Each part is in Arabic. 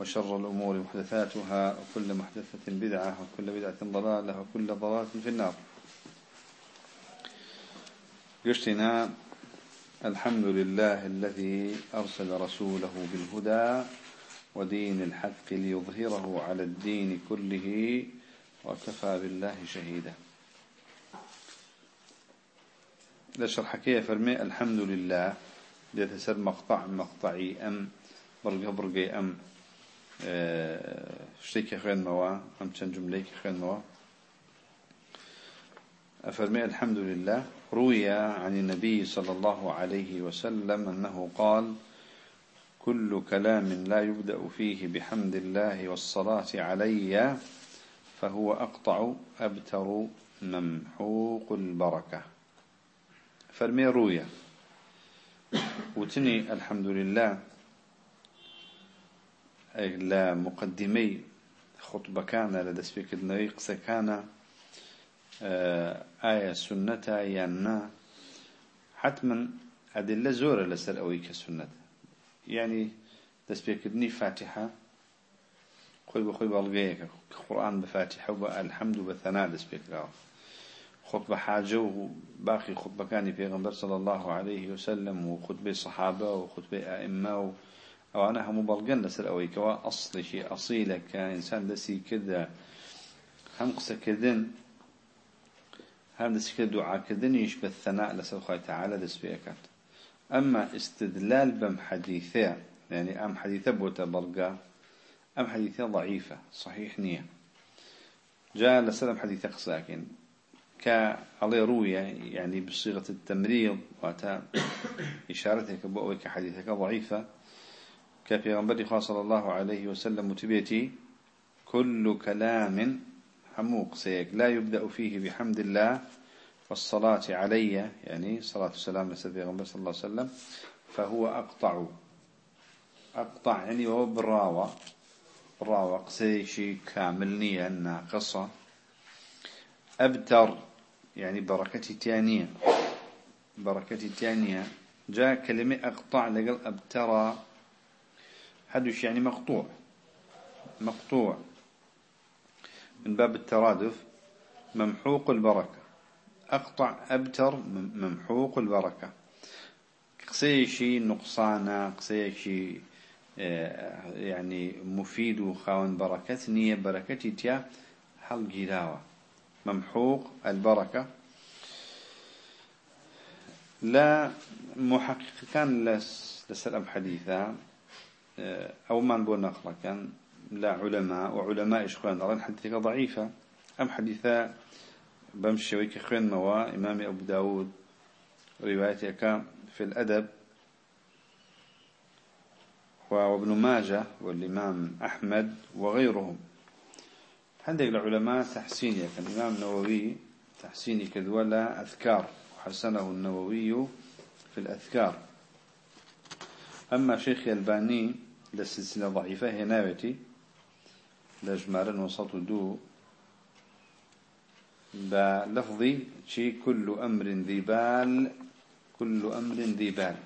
وشر الأمور محدثاتها وكل محدثة بدعة وكل بدعة ضلالة وكل ضلالة في النار. قشتنا الحمد لله الذي أرسل رسوله بالهدى ودين الحق ليظهره على الدين كله وكفى بالله شهيدا. لشرح كيف فرمي الحمد لله. ليتسر مقطع مقطعي أم برقة برقي أم. شتيك خير موا أم چند جمليك خير موا. أفرمي الحمد لله روي عن النبي صلى الله عليه وسلم أنه قال كل كلام لا يبدأ فيه بحمد الله والصلاة علي فهو أقطع أبتر ممحوق البركة. فرمي روي. وتني الحمد لله لا مقدمي خطبة كان لدى سبيك النريق كان آه، آية سنة يانا حتما أدلة زورة لسر أوي كسنة يعني تسبيك الني فاتحة خوي بخوي بالغيك قرآن بفاتحة والحمد بثناء تسبيك له خطبة حاجة وباقي خطبة كان في غنبر صلى الله عليه وسلم وخطبة صحابة وخطبة أئمة أو هم بلغن لسر أوي كوا أصل شيء أصيلة كإنسان دسي كذا هم هم دسي كذا دعاء كذن يشبه الثناء لسر خوي تعالى دس بيكات أما استدلال بم حديثة يعني أم حديثة بوتا بلغا أم حديثة ضعيفة صحيح نية. جاء لسلم حديثة قصاكين كعلي روية يعني بصيغة التمريض وأتا إشارتك بأوي كحديثك ضعيفة. كفي غنبري صلى الله عليه وسلم متبيتي كل كلام حموق سيك. لا يبدأ فيه بحمد الله والصلاة علي يعني صلاة السلام لسيدي غنبر صلى الله عليه وسلم فهو أقطع. أقطع يعني وهو بالراوة بالراوة قسيشي كامل نية ناقصة. أبتر يعني بركتي تانية. بركتي تانية. جاء كلمة أقطع لقل أبترى. حدش يعني مقطوع. مقطوع. من باب الترادف ممحوق البركة. أقطع أبتر ممحوق البركة. قسيشي نقصانا قسيشي آه، يعني مفيد وخاون بركة نية بركتي تيا حل جلاوة ممحوق البركة. لا محقق كان لسلام حديثا. أو ما نقول نقرأ كان لا علماء وعلماء إشخوان. أران حديثة ضعيفة. أم حديثة بمشي ويك خين موا إمام أبو داود. روايتك في الأدب. وابن ماجه والإمام أحمد وغيرهم. عندك العلماء تحسيني كان الإمام النووي تحسيني كذولا أذكار. وحسنه النووي في الأذكار. أما شيخ الباني لسلسلة ضعيفة. هي ناوتي لجمارا وسط دو. بلفظي شي كل أمر ذي بال كل أمر ذي بال.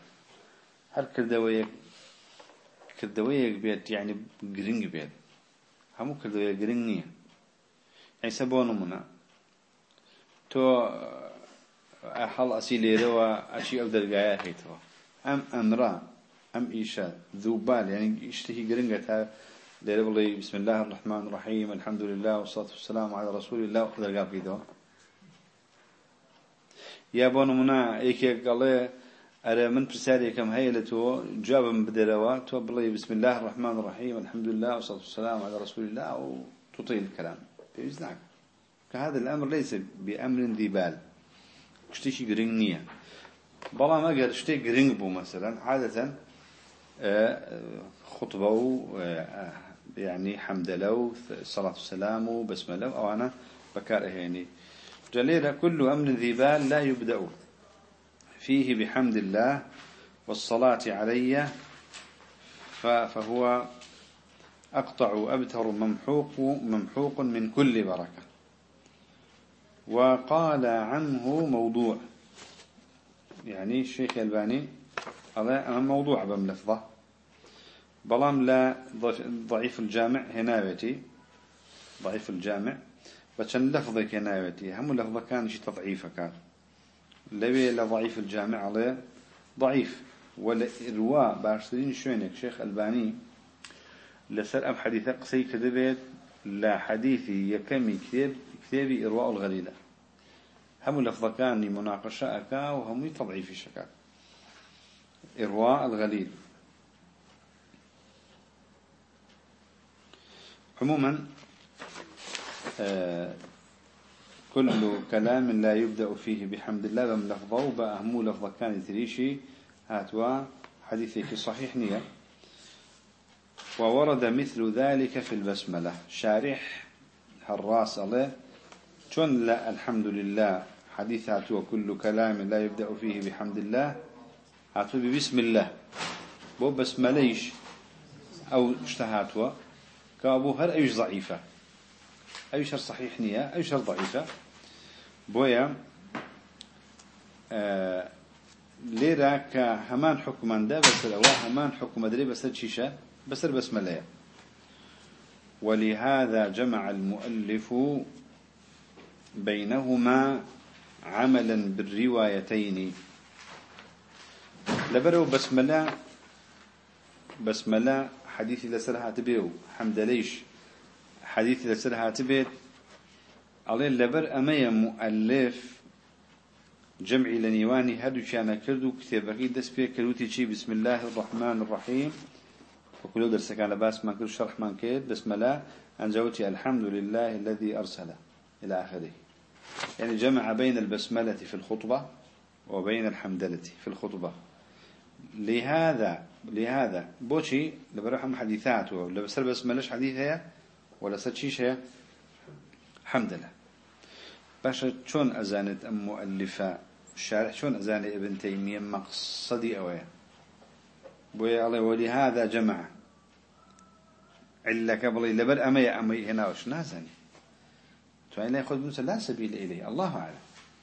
هل كردويك كردويك بيت يعني قرنج بيت. همو كردويك قرنج نية يعني سبون منا. تو حال أسيلي روا أشي أبدل قايا هيتوا أم أمرا أم إيشا ذو بال. يعني اشتهي قرنجة ليربلي بسم الله الرحمن الرحيم الحمد لله والصلاة والسلام على رسول الله. وقدر قال في يا بون منا إيك قال أرى من برسالة كم هيلته جاب من بدلوا تو بلي بسم الله الرحمن الرحيم الحمد لله والصلاة والسلام على رسول الله. وتطيل الكلام. بيزنك كهذا الأمر ليس بأمر ذي بال. اشتشي قرنية بلا ما قال اشتي قرنج بو مثلا. عادة خطبة يعني حمد لو صلاة والسلام وبسمة لو أو أنا بكار يعني جليل كل أمر ذي بال لا يبدأ. فيه بحمد الله والصلاة علي فهو أقطع أبتر ممحوق ممحوق من كل بركة. وقال عنه موضوع. يعني الشيخ الباني هذا موضوع بملفظة. بلام لا ضعيف الجامع هناوتي ضعيف الجامع. بشن لفظك هناوتي هم لفظة كان شي تضعيفة كان. لبي لضعيف الجامع عليه ضعيف. ولا إرواء باشترين شوينك شيخ ألباني لسر أم حديثة قصي كذبت لا حديثي يكمي كتاب كتابي إرواء الغليلة هم لفظة كان مناقشة أكا وهم تضعيف شكا إرواء الغليل. عموما آه كل كلام لا يبدأ فيه بحمد الله بم لفظه وبأهمو لفظة كان تريشي هاتوا حديثك صحيح نية. وورد مثل ذلك في البسملة. شارح الراس الله. شون لا الحمد لله حديث هاتوا كل كلام لا يبدأ فيه بحمد الله. هاتوا ببسم الله. بو بسمليش. أو اشتهاتوا كابو هر أيش ضعيفة؟ أيش صحيح نية؟ أيش ضعيفة؟ بويا آه ليرا كهمان حكمان ده بس لو همان حكم دري بس شيشة بس البسملة ولهذا جمع المؤلف بينهما عملا بالروايتين. لبرو بسملة بسملة حديثي لسرها تبيو حمد ليش؟ حديثي لسرها تبيت عليه لبر أمي مؤلف جمعي لنيواني هدو كان كردو كتابكي دس بيه كروتي شي بسم الله الرحمن الرحيم. وكل درس كان باس ما كل شرح من كيد بسم الله. أنجوتي الحمد لله الذي أرسله إلى آخره. يعني جمع بين البسملة في الخطبة وبين الحمدلة في الخطبة. لهذا لهذا. بوشي لبروح حديثات ولا بسر بسملش حديث هي ولا ستشيش هي حمد لله باشا شون أزانت أم مؤلفة؟ الشارع شون أزان ابن تيمية مقصدي أويا بويا الله ولهذا جمع. إلا قبل لبر أمي أمي هنا وش نازني؟ فإن يأخذ موسى لا سبيل إليه. الله أعلم.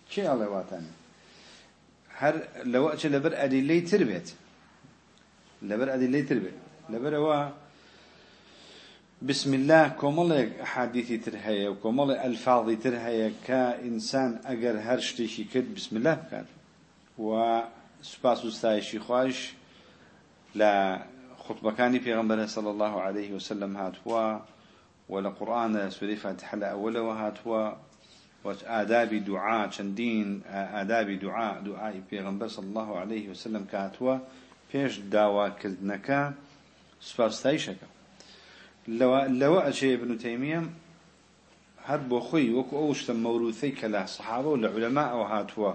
شيء الله واتاني هر لو أتش لبر أدلي تربيت لبر أدلي تربيت. لبر هو بسم الله كمال حديثي ترهية وكمال الفاظي ترهية كإنسان أجر هرشتي كد بسم الله كان وسباس استايشي خواش لا خطبة كان في غنبره صلى الله عليه وسلم هات هو ولا قرآن سورة فاتحة أول وهات هو وآداب دعاء شندين آداب دعاء دعاء في غنبره صلى الله عليه وسلم كات هو فيش داوا سباس استايشكا لو لو أشي ابن تيمية هاد بوخي وكو أوشت موروثي كلا صحابة ولا علماء أو هاتوا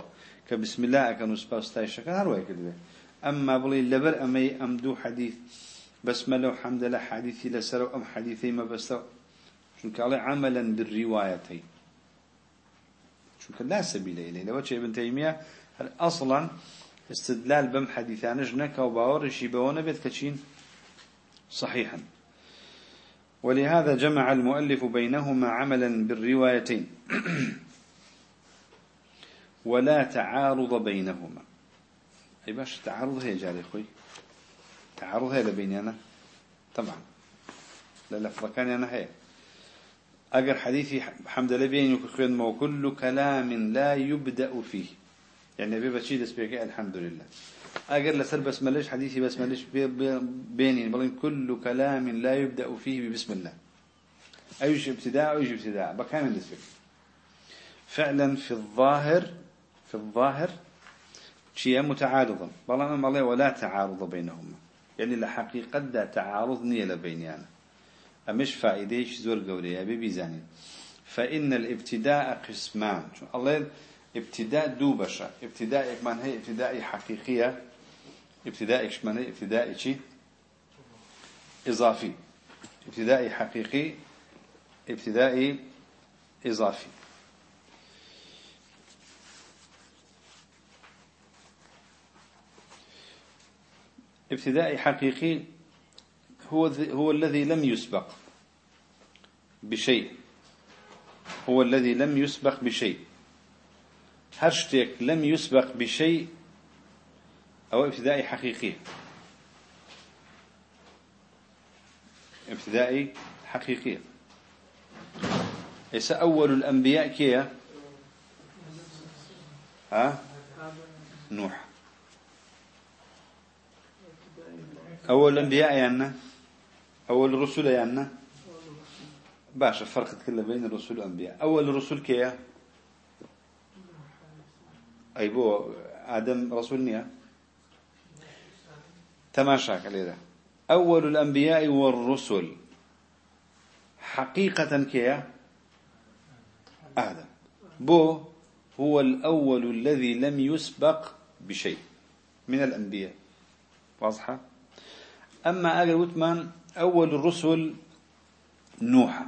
كبسم الله كانوا سباستاي شكا هروا كذبه أما بلي لبر أمي أمدو حديث بسملة وحمد لله حديثي لسروا أم حديثي ما بستو شنك عليه عملا بالروايتين شنك لا سبيل إليه لو أشي ابن تيمية هل أصلا استدلال بم حديثان جنك وباور شيبونا بيت كتشين صحيحا ولهذا جمع المؤلف بينهما عملا بالروايتين. ولا تعارض بينهما. أي باش تعارض هي جاري خوي تعارض هي لبيني أنا؟ طبعا. للفظة كان أنا هي. أجر حديثي حمد لبين يكخين وكل كلام لا يبدأ فيه. يعني أبي بشيد اسبيك الحمد لله. أقل لسر بسم الله حديثي بسم الله بيني بلين كل كلام لا يبدأ فيه بسم الله. أيش ابتداء أيش ابتداء؟ بكامل نسبك فعلا في الظاهر في الظاهر شيء متعارضا. بلان الله ولا تعارض بينهما. يعني لحقيقة دا تعارض نية لبيني أنا. أمش فائديش زور قولي أبي بيزاني فإن الابتداء قسمان الله ابتداء دو بشا ابتداء من هي ابتداء حقيقية ابتداء من هي ابتداء شيء إضافي ابتدائي حقيقي ابتدائي إضافي ابتدائي حقيقي هو هو الذي لم يسبق بشيء. هو الذي لم يسبق بشيء. هاشتاك لم يسبق بشيء أو ابتدائي حقيقي. ابتدائي حقيقي. ليس أول الأنبياء كيا ها؟ نوح. أول الأنبياء يعني؟ أول الرسل يعني باشا فرق كله بين الرسل والأنبياء. أول الرسل كيا أي بو آدم رسول نيا تماشاك عليه أول الأنبياء والرسل. حقيقة كيا آدم. بو هو الأول الذي لم يسبق بشيء. من الأنبياء. واضحة؟ أما أقل وثمان أول الرسل نوح.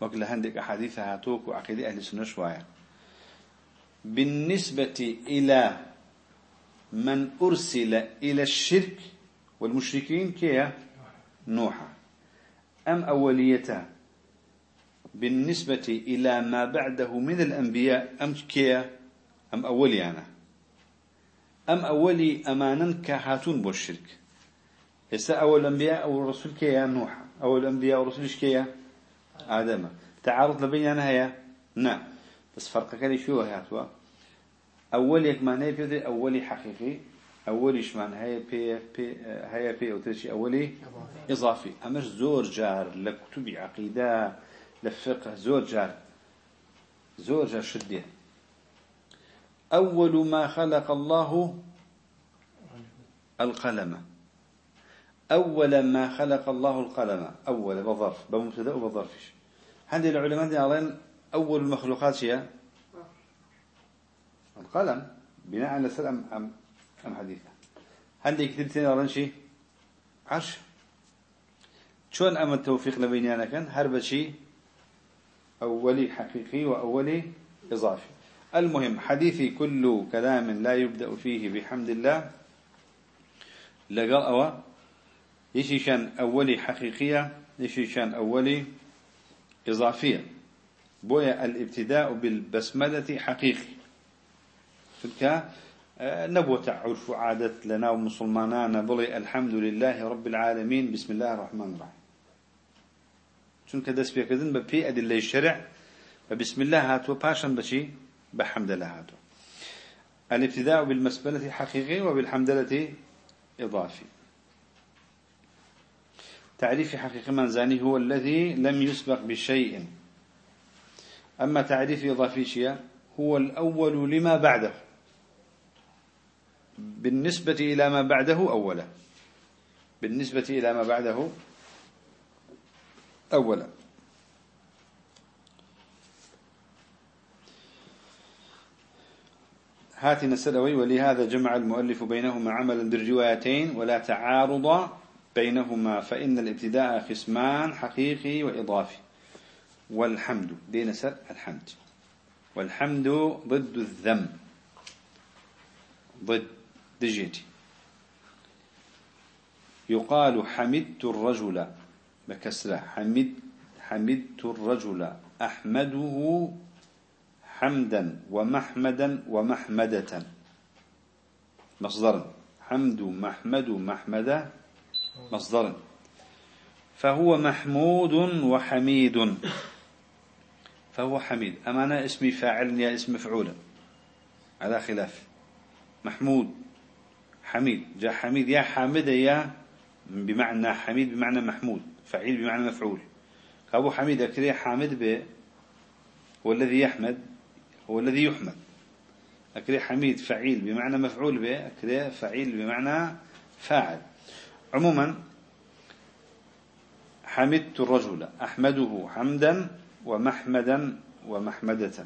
وقل هندك أحاديث هاتوك وعقيدة أهل السنة شوية. بالنسبة إلى من أرسل إلى الشرك والمشركين كيا؟ نوح. أم أوليته بالنسبة إلى ما بعده من الأنبياء أم كيا؟ أم أولي أنا أم أولي أمانا كهاتون بالشرك؟ هسه أول الأنبياء أو الرسول كيا نوح. أول الأنبياء والرسول كيا آدم. تعارض لبيننا هيا؟ نعم. بس فرق كلي شو هاتوا أول يك معناه في أولي حقيقي. أولي شمان هيا بي بي هيا بي أو تشي أولي إضافي. أمش زور جار لكتب عقيدة لفقه زور جار. زور جار شدية أول ما خلق الله القلم. أول ما خلق الله القلم. أول بظرف. بمبتدأ وبظرفش. هذه العلماء دي أول المخلوقات هي القلم. بناء على سلام أم أم حديثة. هذه كتبتين أرن شيء عرش. شون أم التوفيق لبينيانا كان؟ هرب شيء أولي حقيقي وأولي إضافي. المهم حديثي كل كلام لا يبدأ فيه بحمد الله. لقال أو يشي كان أولي حقيقية؟ يشي كان أولي إضافية؟ بويا الابتداء بالبسملة حقيقي. تلك آه، نبوة عرف عادة لنا ومسلمانان بلي الحمد لله رب العالمين. بسم الله الرحمن الرحيم. چونکە دەست پێکردن بە پێی ئەدلەی شەرع بە بسم الله هاتووە پاشان بەچی بحمدلله هاتووە الابتداء بالمسبلة حقيقي وبالحمدلة إضافي. تعريف حقيقي منزاني هو الذي لم يسبق بشيء. أما تعريف إضافي شيء هو الأول لما بعده. بالنسبة إلى ما بعده أولا. بالنسبة إلى ما بعده أولا. هاتنا السلوي ولهذا جمع المؤلف بينهما عملا بالروايتين ولا تعارض بينهما فإن الابتداء قسمان حقيقي وإضافي. والحمد دين سر الحمد. والحمد ضد الذم. ضد دجيتي. يقال حمدت الرجل بكسرة حمد حمدت الرجل أحمده حمدا ومحمدا ومحمدة. مصدر حمد محمد محمدة. مصدر فهو محمود وحميد. فهو حميد. أمانة اسم فاعل يا اسم مفعول على خلاف. محمود. حميد. جاء حميد. يا حامد يا بمعنى حميد بمعنى محمود. فعيل بمعنى مفعول. أبو حميد أكري حامد هو الذي يحمد. هو الذي يحمد. أكري حميد فعيل بمعنى مفعول به أكري فعيل بمعنى فاعل. عموما حمدت الرجل أحمده حمدا ومحمدا ومحمدة.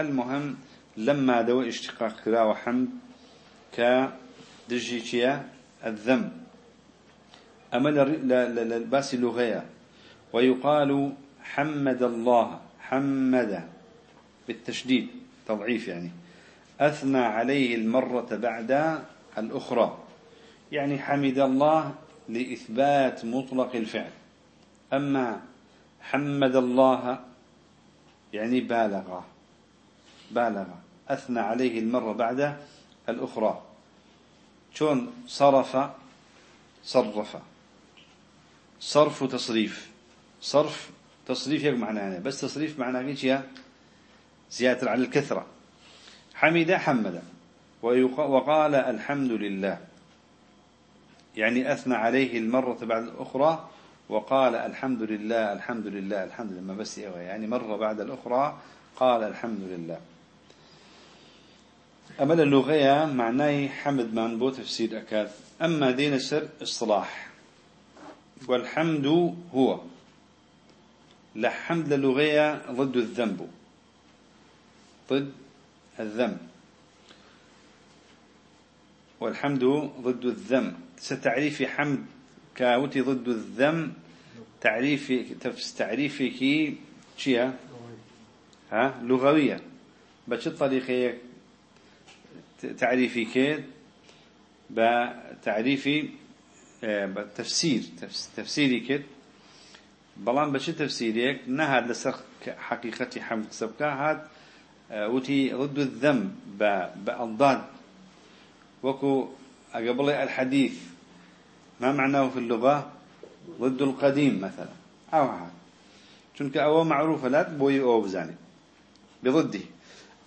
المهم لما دو اشتقاق كرا وحمد كدجيتيا الذنب. أما لباس اللغية. ويقال حمد الله حمد. بالتشديد تضعيف يعني. أثنى عليه المرة بعد الأخرى. يعني حمد الله لإثبات مطلق الفعل. أما حمد الله يعني بالغ بالغ. أثنى عليه المرة بعد الأخرى. شون صرف؟ صرف. صرف وتصريف صرف تصريف يك معناه بس تصريف معناه إيش يا زيادة على الكثرة. حمد حمد. وقال الحمد لله. يعني أثنى عليه المرة بعد الأخرى وقال الحمد لله الحمد لله الحمد لله ما بس يعني مرة بعد الأخرى قال الحمد لله أما اللغة معناه حمد من بو تفسير أكاد. أما دين السر اصطلاح والحمد هو. لحمد اللغة ضد الذنب. ضد الذنب. والحمد ضد الذم ستعريف حمد كاوتي ضد الذم تعريف تعريفك شيا ها؟ لغوية. بش الطريقة تعريفك بتعريفي آه، تفسير تفسيري كده بلان بشي تفسيريك نهاد لسر حقيقة حمد سبكا هاد آه، وتي ضد الذنب بأضداد وكو قبل الحديث ما معناه في اللغة؟ ضد القديم مثلا. أو هذا. چونك أو معروفة لا بوي أو بزاني بضده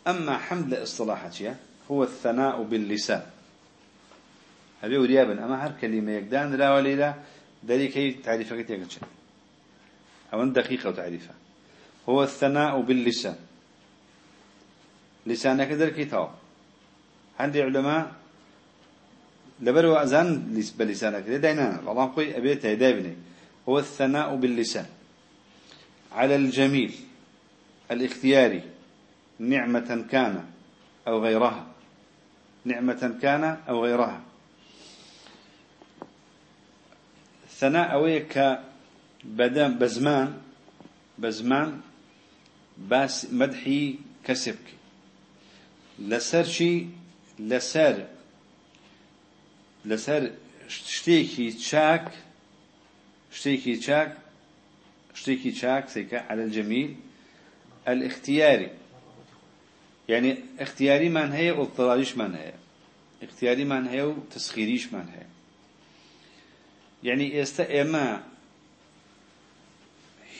أما حمد اصطلاحاتها هو الثناء باللسان. هذه وريابا أما هر كلمة يقدان لا وليلا ذلك هي تعريفك تيجتش أو دقيقة وتعريفها هو الثناء باللسان. لسانك ذلك تاو عندي علماء لبرو أذان بلسانك. دينا الله قوي أبيت دايبني هو الثناء باللسان. على الجميل الاختياري نعمة كان أو غيرها. نعمة كان أو غيرها. ثناء أويك بدم بزمان بزمان بس مدحي كسبك. لسر لسر لەسەر شتێکی چاک شتێکی چاک شتێکی چاک سێکە على الجميل الاختیاری یعنی اختیاریمان هەیە و اضطراریشمان هەیە. اختیاریمان هەیە و تسخیریشمان هەیە. یعنی ئێستا ئێمە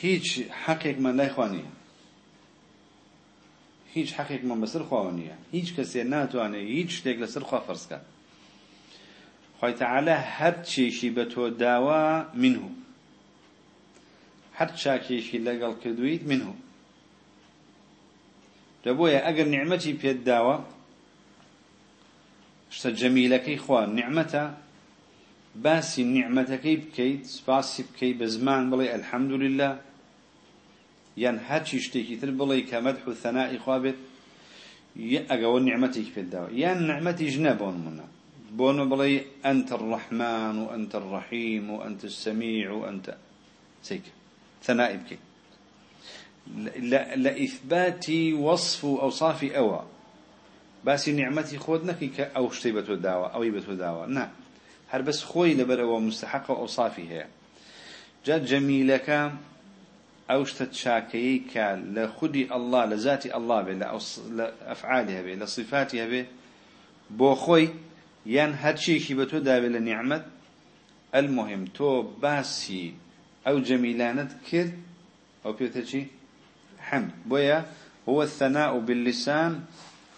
هیچ حەقێکمان لای خوا نییە. هیچ حەقێکمان بەسەر خواوە نییە. هیچ کەسێ ناتوانێت هیچ شتێک لەسەر خوا فەرزکات. خی تەعاالە هەر چێشی بە تۆ داوا منه. هەر چاکێشی لەگەڵ کردویت منه. لە بۆیە ئەگەر نعمەتی پێت داوە شتە جەمیلەکەی خوا نعمەتە باسی نعمەتەکەی بکەیت سپاسی بکەیت بە زمان بڵێ ئەلحەمدولله یان هەرچی شتێکی تر بڵێ کەمەد حوثەنائی خوا بێت ئەگەەوە نعمەتێک پێت داوە. یان نعمەتی ژنە بۆن منە. بون بلي أنت الرحمن وأنت الرحيم وأنت السميع وأنت سيك ثناء بك لإثبات وصف أوصاف أوى. بس نعمتي خودنك أو شتيبة الدعوة أو الدعوة نعم هر بس خوي لبر ومستحق أوصافي هي. جاء جميلك أو شتشاكيك لخدي الله لذات الله به لأفعالها به لصفاتها به بو خوي يان هرشيكي بتو دابي لنعمة المهم تو باسي أو جميلانت كر أو بيوتشي حمد. بويا هو الثناء باللسان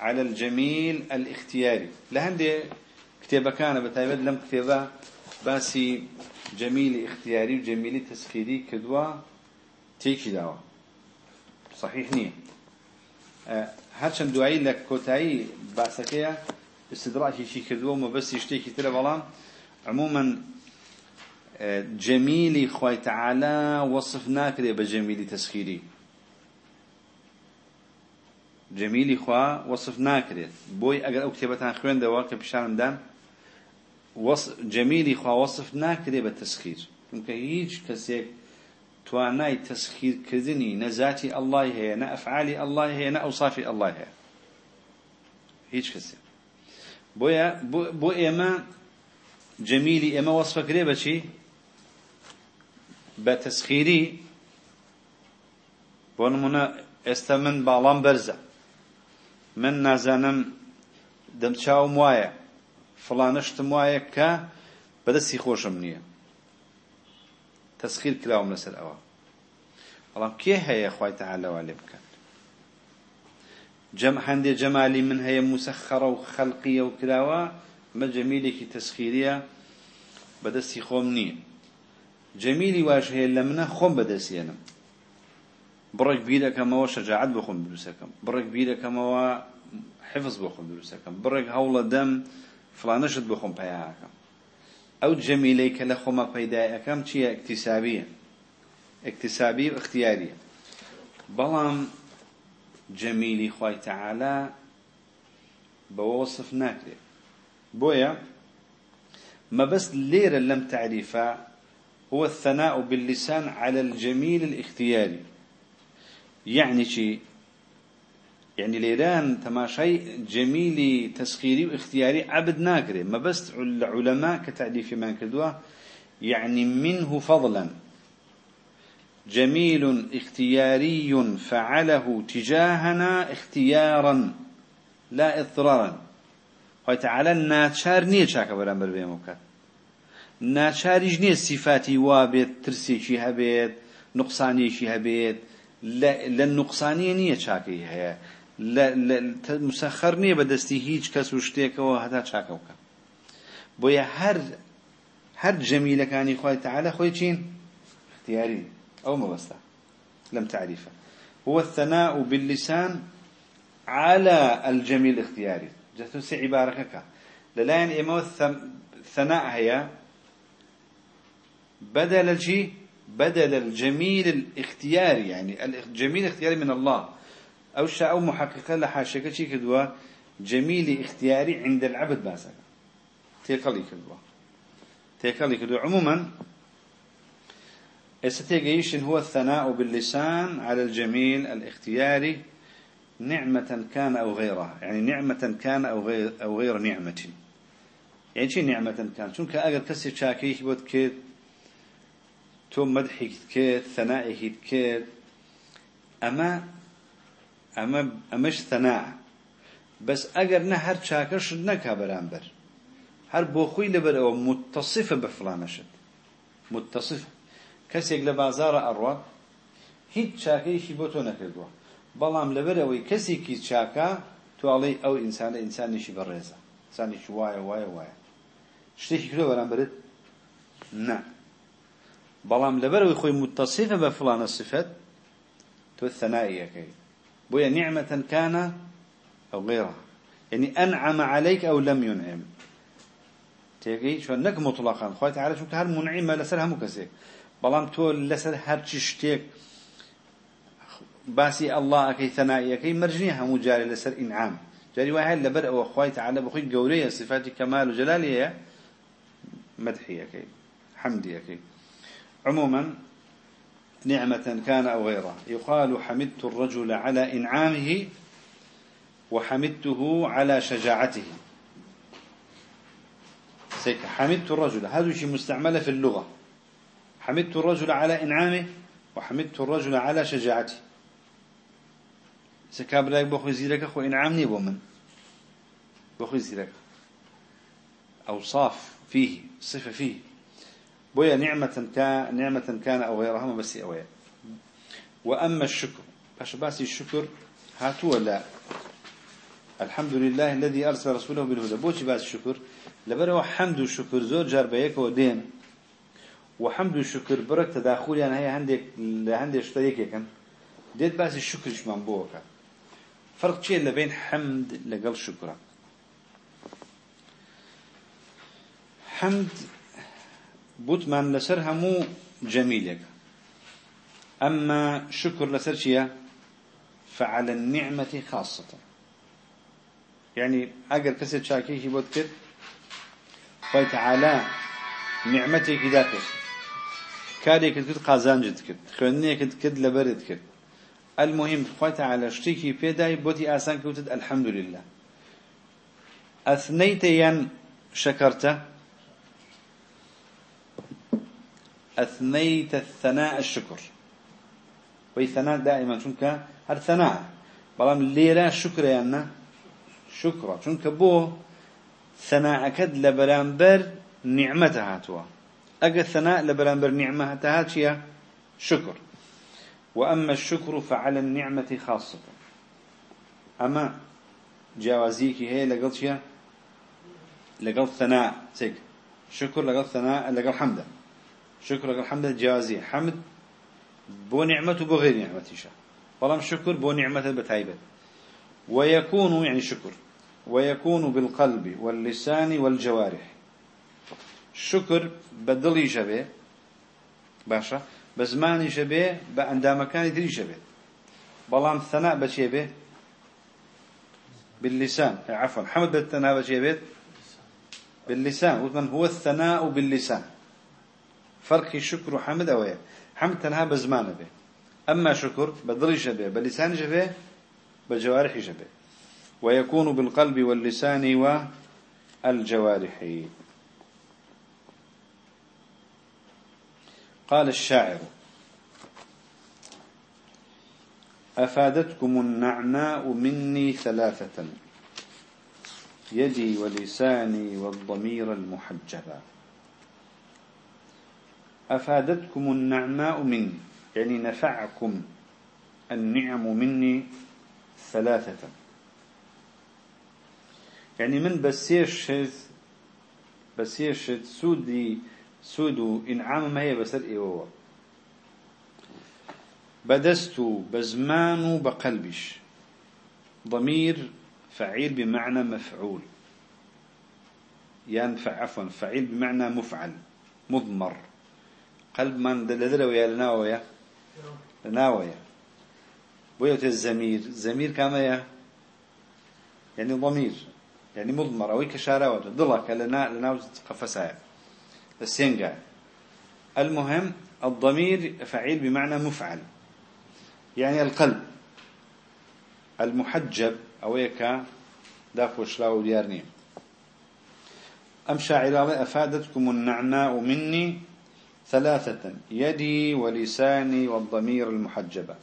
على الجميل الاختياري لهندي كتابة كان بتايبد لم كتابة باسي جميل اختياري وجميل تسخيري كدوا تيكي داوا صحيح نيه أه هرشن دعائي لك كوتاي باسكيا استدراكي شي كدوه وما بس يشتكي ترى بلان عموما آه، جميلي خوي تعالى وصفنا كده بجميلي تسخيري جميلي خوا وصفنا كده بوي اگر أو كتابتان خوين دوا كبشان دان وص... جميلي خوا وصفنا كده بالتسخير ممكن هيج كسيك توانای تسخير كذني نزاتي الله هي نا أفعالي الله هي نا أوصافي الله هي هيج بۆیە بۆ ئێمە جەمیلی ئێمە وەصفەکرێ بەچی بە تەسخیری بۆ نمونە ئێستا من باڵام بەرزە. من نازانم دەمچاوم وایە فڵانەشتم وایە کە بەدەستی خۆشم نییە. تەسخیر کراوم لەسەر ئەوە. بەڵام کێ هەیە خی تەعالەوە لێ بکە؟ جەم هەندێ جەمالی من هەیە موسەخەڕە و خەلقیە و کراوە مە جەمیلێکی تەسخیریە بەدەستی خۆم نییە. جەمیلی واش هەیە لە منە خۆم بەدەستێنم. بڕێک بیرەکەمەوە شەجاعەت بۆ خۆم دروستەکەم. بڕێک بیرەکەمەوە حفظ بۆ خۆم دروستەکەم. بڕێک هەوڵە دەم فلانشت بۆ خۆم پیاکەم ئەو جەمیلەی کە لە خۆمە پەیدایەکەم چییە؟ اکتیسابیە اکتیسابی و اختیاریە. بەڵام جەمیلی خوای تەعالا بەوە وصف ناکرێت بۆیە مەبەست لێرە لەم تعریفە هو الثناء باللسان على الجميل الاختياري يعني شي يعني ليران تماشي جميلي تسخيري واختياري عبد ناكري ما بس العلماء كتعريف ما كدوا يعني منه فضلا. جميل اختياري فعله تجاهنا اختيارا لا اضطرارا خۆی تعالە ناچار نییە چاکە بەرامبەر بێمە بکات. ناچاریش نییە سیفاتی وا بێت ترسێکی هەبێت نقصانێکی هەبێت. لە نقصانیە نییە چاکەی هەیە. موسەخەر نییە بەدەستی هیچ کەس و شتێکەوە هەتا چاکە بکە. بۆیە هەر هەر جەمیلەکانی خۆی تعالى خۆی چین؟ اختیاری. ئەو مەبەستە لەم تعريفه هو الثناء باللسان على الجميل الاختياري. جا تۆ سێ عبارة لە لایەن إما الثناء هي بدل الشيء بدل الجميل الاختياري. يعني الجميل الاختياري من الله. أو شاء أو محققة لحاشك شي كدوا جميل اختياري عند العبد باسك تيقلي كدوا. تيقلي كدوا. عموما استيقيش هو الثناء باللسان على الجميل الاختياري نعمة كان أو غيرها. يعني نعمة كان أو غير, أو غير نعمة. يعني شي نعمة كان؟ شنك أجر كسي شاكيك بود كيد توم مدحك كيد ثنائك كيد أما أما أمش ثناء. بس أجر نهر شاكرش نكها برامبر هر بوخوي لبر أو متصفة بفلانشت متصفة. كسيك لبازار أروى هیچ چاکەیەکی بۆ تۆ نەکردووە. بەڵام لەبەرەوەی کەسێکی چاکە توواڵی ئەو ئینسانە ئینسانێکی بەڕێزە. ئینسانێکی وایە وایە وایە. شتێکی کرۆ بەرامبرت نه. بەڵام لەبەرەوەی خۆی متصفە بە فلانە صفەت تۆ ثەناییەکەی بويا نعمة كان أو غيرها يعني أنعم عليك أو لم ينعم تيجي شو نك مطلقا خوي تعالى شو كهر منعمة لسرها مكسي بلام تو لسر هر تشتيك باسي الله أكي ثنائي أكي مرجنيها مجاري لسر إنعام جاري واحد لبر أو خوي تعالى بخوي قورية صفات كمال وجلالية مدحية أكي حمدي أكي عموما نعمة كان أو غيرها يقال حمدت الرجل على إنعامه وحمدته على شجاعته. حمدت الرجل هذا شيء مستعمل في اللغة. حمدت الرجل على إنعامه وحمدت الرجل على شجاعته. سكاب لا بخوي زيرك أخو إنعامني ومن بخوي زيرك. أوصاف فيه صفة فيه. بويا نعمة كان نعمة كان أو غيرها ما بس أويا وأما الشكر باش باسي الشكر هاتوا لا الحمد لله الذي أرسل رسوله بالهدى. بوش باس الشكر. لبروا حمد الشكر زور جار بيك ودين. وحمد الشكر برك تداخل يعني هي عندك عندي اشتريك كان ديت باس الشكر إيش من بوكا فرق شيء اللي بين حمد لقل شكرا حمد بوتمان لسر همو جميلك أما شكر لسر شيا فعلى النعمة خاصة. يعني أجر كسر شاكيه بوت كد تعالى نعمتك ذاته كاريك كد قازانجت كد خوانيك كد لبرد كد المهم خوات على شتيكي بيداي بوتي آسان كوتد الحمد لله أثنيت ين شكرت أثنيت الثناء الشكر وي ثناء دائما شنك هر ثناء بلام ليلة شكر يعني شكرا شنك بو ثناء كد لبرامبر نعمتها هاتوا أجا الثناء لبرامبر نعمتها هاتشيا شكر. وأما الشكر فعلى النعمة خاصة. أما جوازيك هي لقلت شيا؟ لقلت ثناء. سيك. شكر لقلت ثناء لقلت حمد شكر لقلت حمد جوازي حمد. بۆ نعمة بۆ غير نعمة شا بەڵام شكر بۆ نعمة بەتایبەت. ويكون يعني شكر. ويكون بالقلب واللسان والجوارح. شكر بدلي شبه باشا بزماني شبه بأندامكاني دري شبه بلام ثناء بشي به باللسان. عفوا. حمد بالثناء بە چی بێ باللسان. ومن هو الثناء باللسان. فرق شكر وحمد أويا حمد تنها بزمان به أما شكر بدري شبه بلسان شبه بجوارح شبه ويكون بالقلب واللسان والجوارح قال الشاعر أفادتكم النعناء مني ثلاثة يدي ولساني والضمير المحجبا أفادتكم النعماء مني يعني نفعكم النعم مني ثلاثة. يعني من بسيرشت بسيرشت سودي سودو إنعام ما هي بسر إيوه. بدست بزمان بقلبش. ضمير فعيل بمعنى مفعول. ينفع عفوا فعيل بمعنى مفعل مضمر. قلب من دلدل ويا لناوية؟ لناوية. بويوت الزمير زمير كما يا؟ يعني ضمير يعني مضمر أو كشاراوة ضلك لنا لنا قفسها السنجا المهم الضمير فعيل بمعنى مفعل. يعني القلب. المحجب أو يكا دافو شلاو ديارني. أم شاعر أفادتكم النعناء مني؟ ثلاثة يدي ولساني والضمير المحجبة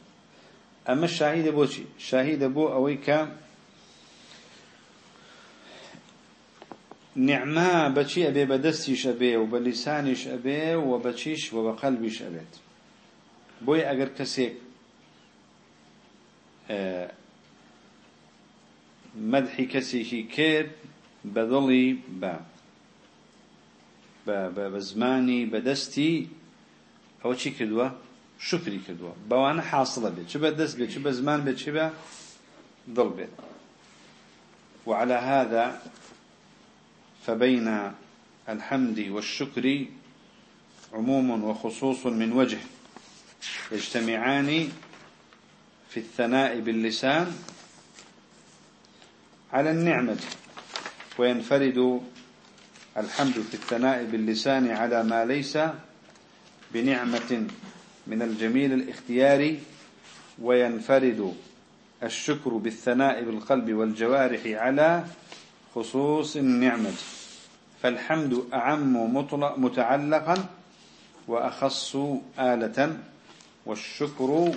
أما الشاهد بوشي شاهد بو أويك نعما بچی ئەبێ بە دەستیش ئەبێ و بە لیسانیش ئەبێ و بەچیش و بە قەلبیش ئەبێت. بۆی ئەگەر کەسێک مەدحی کەسێکی کرد بەدڵی بە بە زمانی بەدەستی ئەوە چی کردووە؟ شکری کردووە. بەوانە حاصلە بێت. چ بە دەست بێت چ بە زمان بێت چی بە دڵ بێت. وعلى هذا فبين الحمد والشكر عموم وخصوص من وجه. يجتمعان في الثناء باللسان على النعمة وينفرد الحمد في الثناء باللسان على ما ليس بنعمة من الجميل الاختياري وينفرد الشكر بالثناء بالقلب والجوارح على خصوص النعمة. فالحمد أعم مطلق متعلقا وأخص آلة والشكر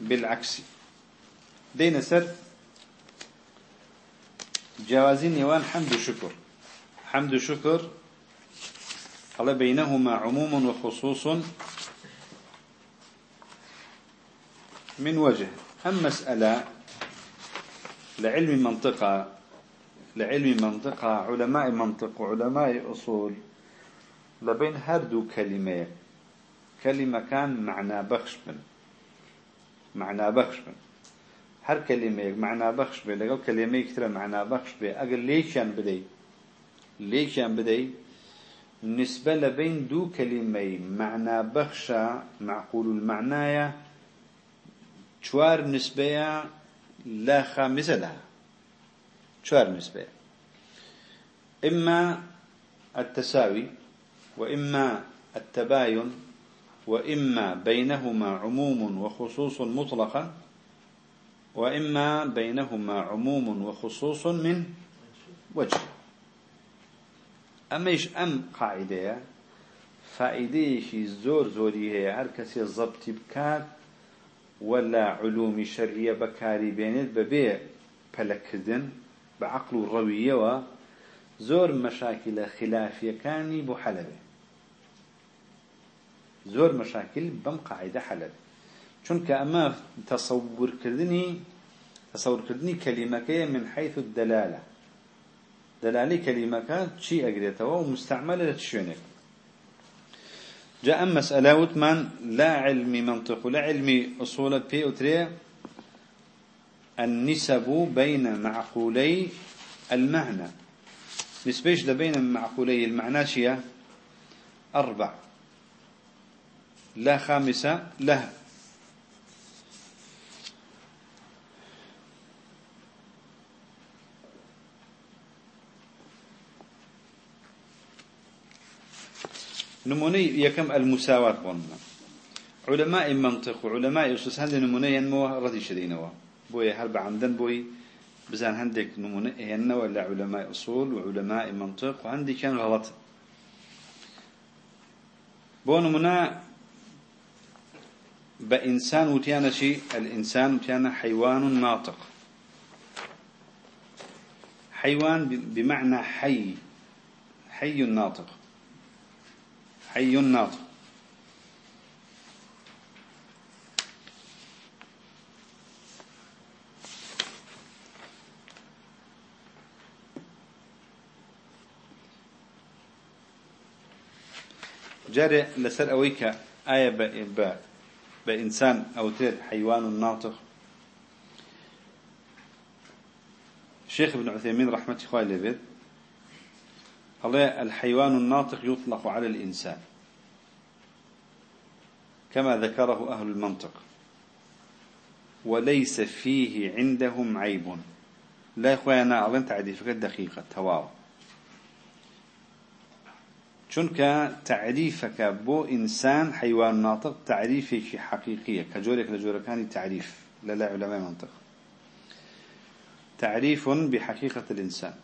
بالعكس. دين سر. جوازين يوان حمد شكر حمد شكر قال بينهما عموم وخصوص من وجه. أما مسألة لعلم منطقة لعلم منطقة علماء منطق وعلماء أصول. لبين هردو كلمة. كلمة كان معنى بخش من معنى بخش من هر كلمة معنى بخش به لقل كلمة كتير معنى بخش به أقل ليش يان بدي. ليش يان بدي. نسبة لبين دو كلمة معنى بخشة معقول المعنايا شوار نسبة لا خامسة لها. شوار نسبة. إما التساوي وإما التباين وإما بينهما عموم وخصوص مطلقا وإما بينهما عموم وخصوص من وجه. أما إيش أم قاعدة؟ فائدة زور زوري هي. هر كسي الضبط بكات ولا علوم شرعية بكاري بينت ببيع بلكدن بعقل و زور مشاكل خلافية كاني زور مشاكل بم قاعدة حلب چونك أما تصور كردني تصور كردني كلمة من حيث الدلالة دلالة كلمة شيء أقريتها ومستعملة تشونك جاء مسألة وثمان لا علم منطق ولا علم أصول بي أتري النسب بين معقولي المعنى. نسبيش بين معقولي المعنى شيء؟ أربع. لا خامسة لها نموني يكم المساواة بنا علماء منطق وعلماء أسس. هذه نموني ينمو ردي شدينوا بوي هرب عمدن بوي؟ بزان هندك نموني ينمو ولا علماء أصول وعلماء منطق وعندي كان غلط. بو نمونا بإنسان وتيانا شيء الإنسان وتيانا حيوان ناطق. حيوان بمعنى حي. حي ناطق. حي ناطق. جاري لسر أويك آية ب بإنسان أو تير حيوان ناطق. شيخ ابن عثيمين رحمة الله عليه الله الحيوان الناطق يطلق على الإنسان كما ذكره أهل المنطق وليس فيه عندهم عيب. لا إخوانا أظن تعريفك الدقيقة تواو چونك تعريفك بو إنسان حيوان ناطق تعريفك حقيقية كجورك لجوركاني تعريف لا علماء منطق. تعريف بحقيقة الإنسان.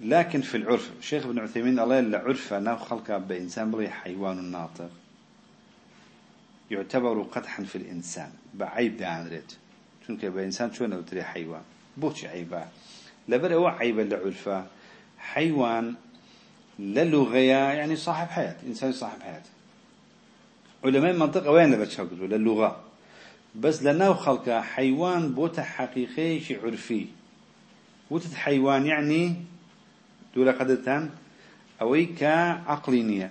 لكن في العرف الشيخ ابن عثيمين الله إلا عرفه ناو خلق بإنسان بغي حيوان ناطق. يعتبر قدحا في الإنسان بعيب ده عن ريت چونك بإنسان شو نوتري حيوان بوش عيبا لبر هو عيبا لعرفه حيوان للغة يعني صاحب حياة إنسان صاحب حياة. علماء المنطقة وين لبتشوكزوا للغة بس لناو خلق حيوان بوت حقيقي شي عرفي. بوت حيوان يعني دولا قدرتان أوي كعقلينية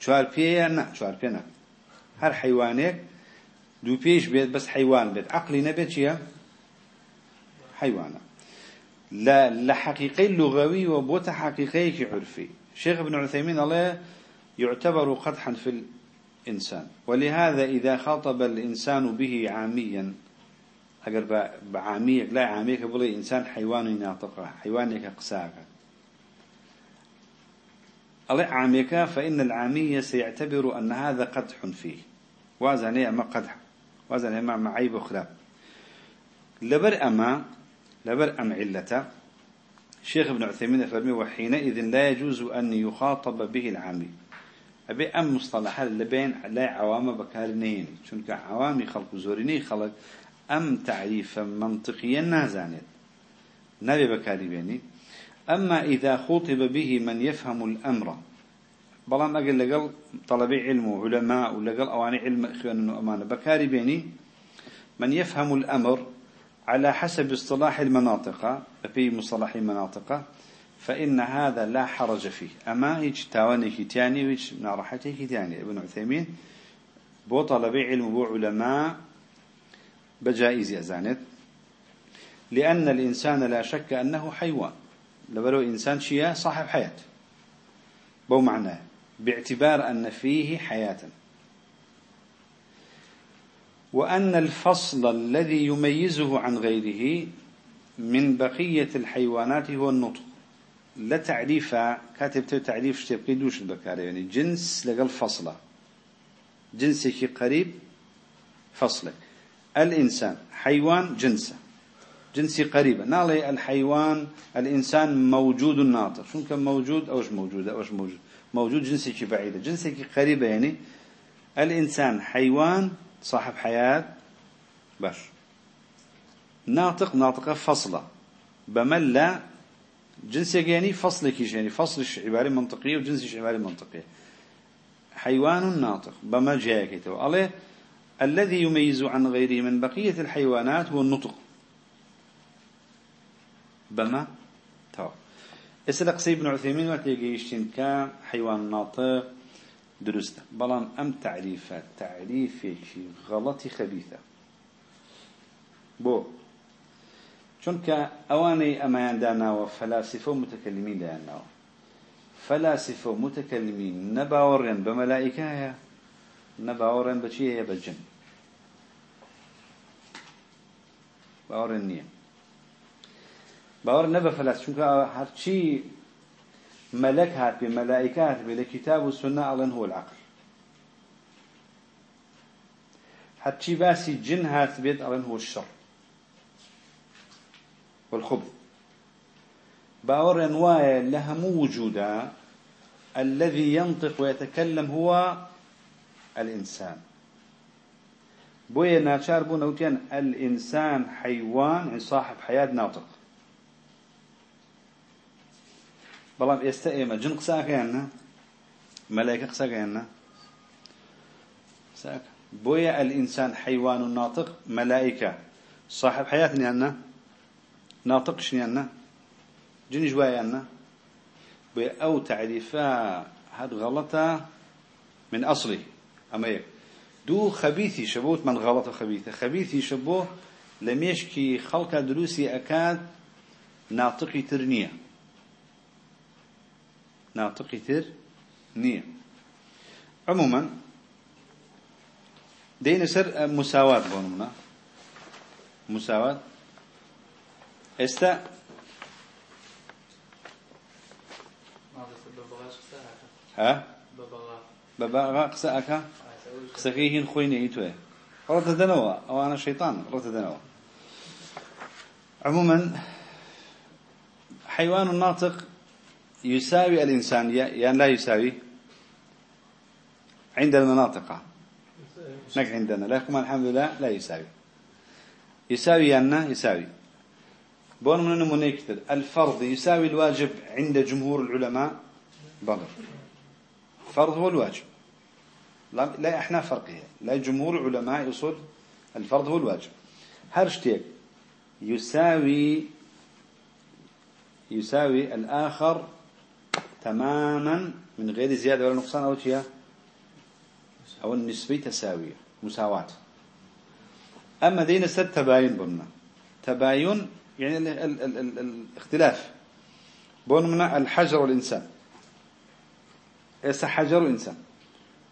شوار بيه نا شوار نا هر حيوانك دو بيش بيت بس حيوان بيت. عقلي نبيت شيا؟ حيوانا لا لحقيقي لغوي وبوت حقيقي عرفي. شيخ ابن عثيمين الله يعتبر قدحا في الإنسان. ولهذا إذا خاطب الإنسان به عاميا أقر بعامية لا عامية بلي إنسان حيوان ناطقة حيوانك قساك الله عاميك فإن العامية سيعتبر أن هذا قدح فيه. وازن ما قدح وازن ما عيب أخرى لبر أما لبر أم علته شيخ ابن عثيمين فرمي وحينئذ لا يجوز أن يخاطب به العامي. أبي أم مصطلحات لبين لا عوام بكارنين شنك عوامي خلق زوريني خلق أم تعريفا منطقيا نازانت نبي بكاري بيني أما إذا خطب به من يفهم الأمر. بلان أقل لقل طلبي علم وعلماء ولقل أواني علم إخوان أمانة بكاري بيني من يفهم الأمر على حسب اصطلاح المناطق في مصطلح المناطق فإن هذا لا حرج فيه. أما هيك تاواني كتاني ويش نارحتي كتاني ابن عثيمين بو طلبي علم بو علماء بجائز أزانت لأن الإنسان لا شك أنه حيوان. لبلو إنسان شيء صاحب حياة. بو معناه باعتبار أن فيه حياة. وأن الفصل الذي يميزه عن غيره من بقية الحيوانات هو النطق. لا تعريفة كاتب تعريف شتبقي دوش البكاري. يعني جنس لقل فصلة. جنسك قريب فصلك. الإنسان حيوان جنسه. جنسي قريبة. نالي الحيوان الإنسان موجود ناطق. شو كان موجود؟ أوش موجود؟ أوش موجود؟ موجود جنسي بعيدة جنسي قريبة يعني. الإنسان حيوان صاحب حياة. باش. ناطق ناطقة فصلة. بملا جنسي يعني فصل كيش يعني فصل عبارة منطقية وجنسي عبارة منطقية حيوان ناطق. بما جاء كتب عليه الذي يميز عن غيره من بقية الحيوانات هو النطق. بما تو. اسلق سيد بن عثيمين وتيجيشتين كحيوان ناطق. درسته. بلان أم تعريفات تعريفك غلط خبيثة بو چونك أواني أما دانا وفلاسفة متكلمين دانا فلاسفة متكلمين نباورين بملائكة نباورين بشيء بجن باورين نيه باور نبا فلاسفة چونك هرچي ملك هات بملائكة هات لكتاب والسنة هو العقل. هرچي باسي جن هات بيت ألن هو الشر والخبث. باور رواية لها وجودا الذي ينطق ويتكلم هو الإنسان. بويا ناتشار بو نوتيان الإنسان حيوان صاحب حياة ناطق. بلام يستأيما جن قساك يعني ملائكة قساك يعني قساك بويا الإنسان حيوان ناطق ملائكة. صاحب حياة يعني ناطقش يعني جن جوايا يعني أو تعريفا هاد غلطة من أصله أما يك. دو خبيثي شبوت من غلط خبيثة. خبيثي شبوه لم يشكي خلق دروسي أكاد ناطقي ترنية. ناطقي تر نية. عموما دين سر مساواة بونمنا مساواة. استا. ها؟ ببغاء قساك قسكيهن خويني يتوه رد دنوا. أو أنا شيطان. رد دنوا. عموما حيوان الناطق يساوي الإنسان يعني لا يساوي عند المناطق نك عندنا لكم الحمد لله لا يساوي. يساوي يعني يساوي. بون من نمونه كتير الفرض يساوي الواجب عند جمهور العلماء؟ بغر فرض هو الواجب. لا, لا إحنا فرقية. لا جمهور العلماء يصل الفرض هو الواجب. هرشتيك يساوي يساوي الآخر تماما من غير زيادة ولا نقصان أو تيا أو النسبة تساوية مساواة. أما دين سد تباين بنا تباين يعني ال ال ال ال الاختلاف بنا الحجر والإنسان. إيش حجر إنسان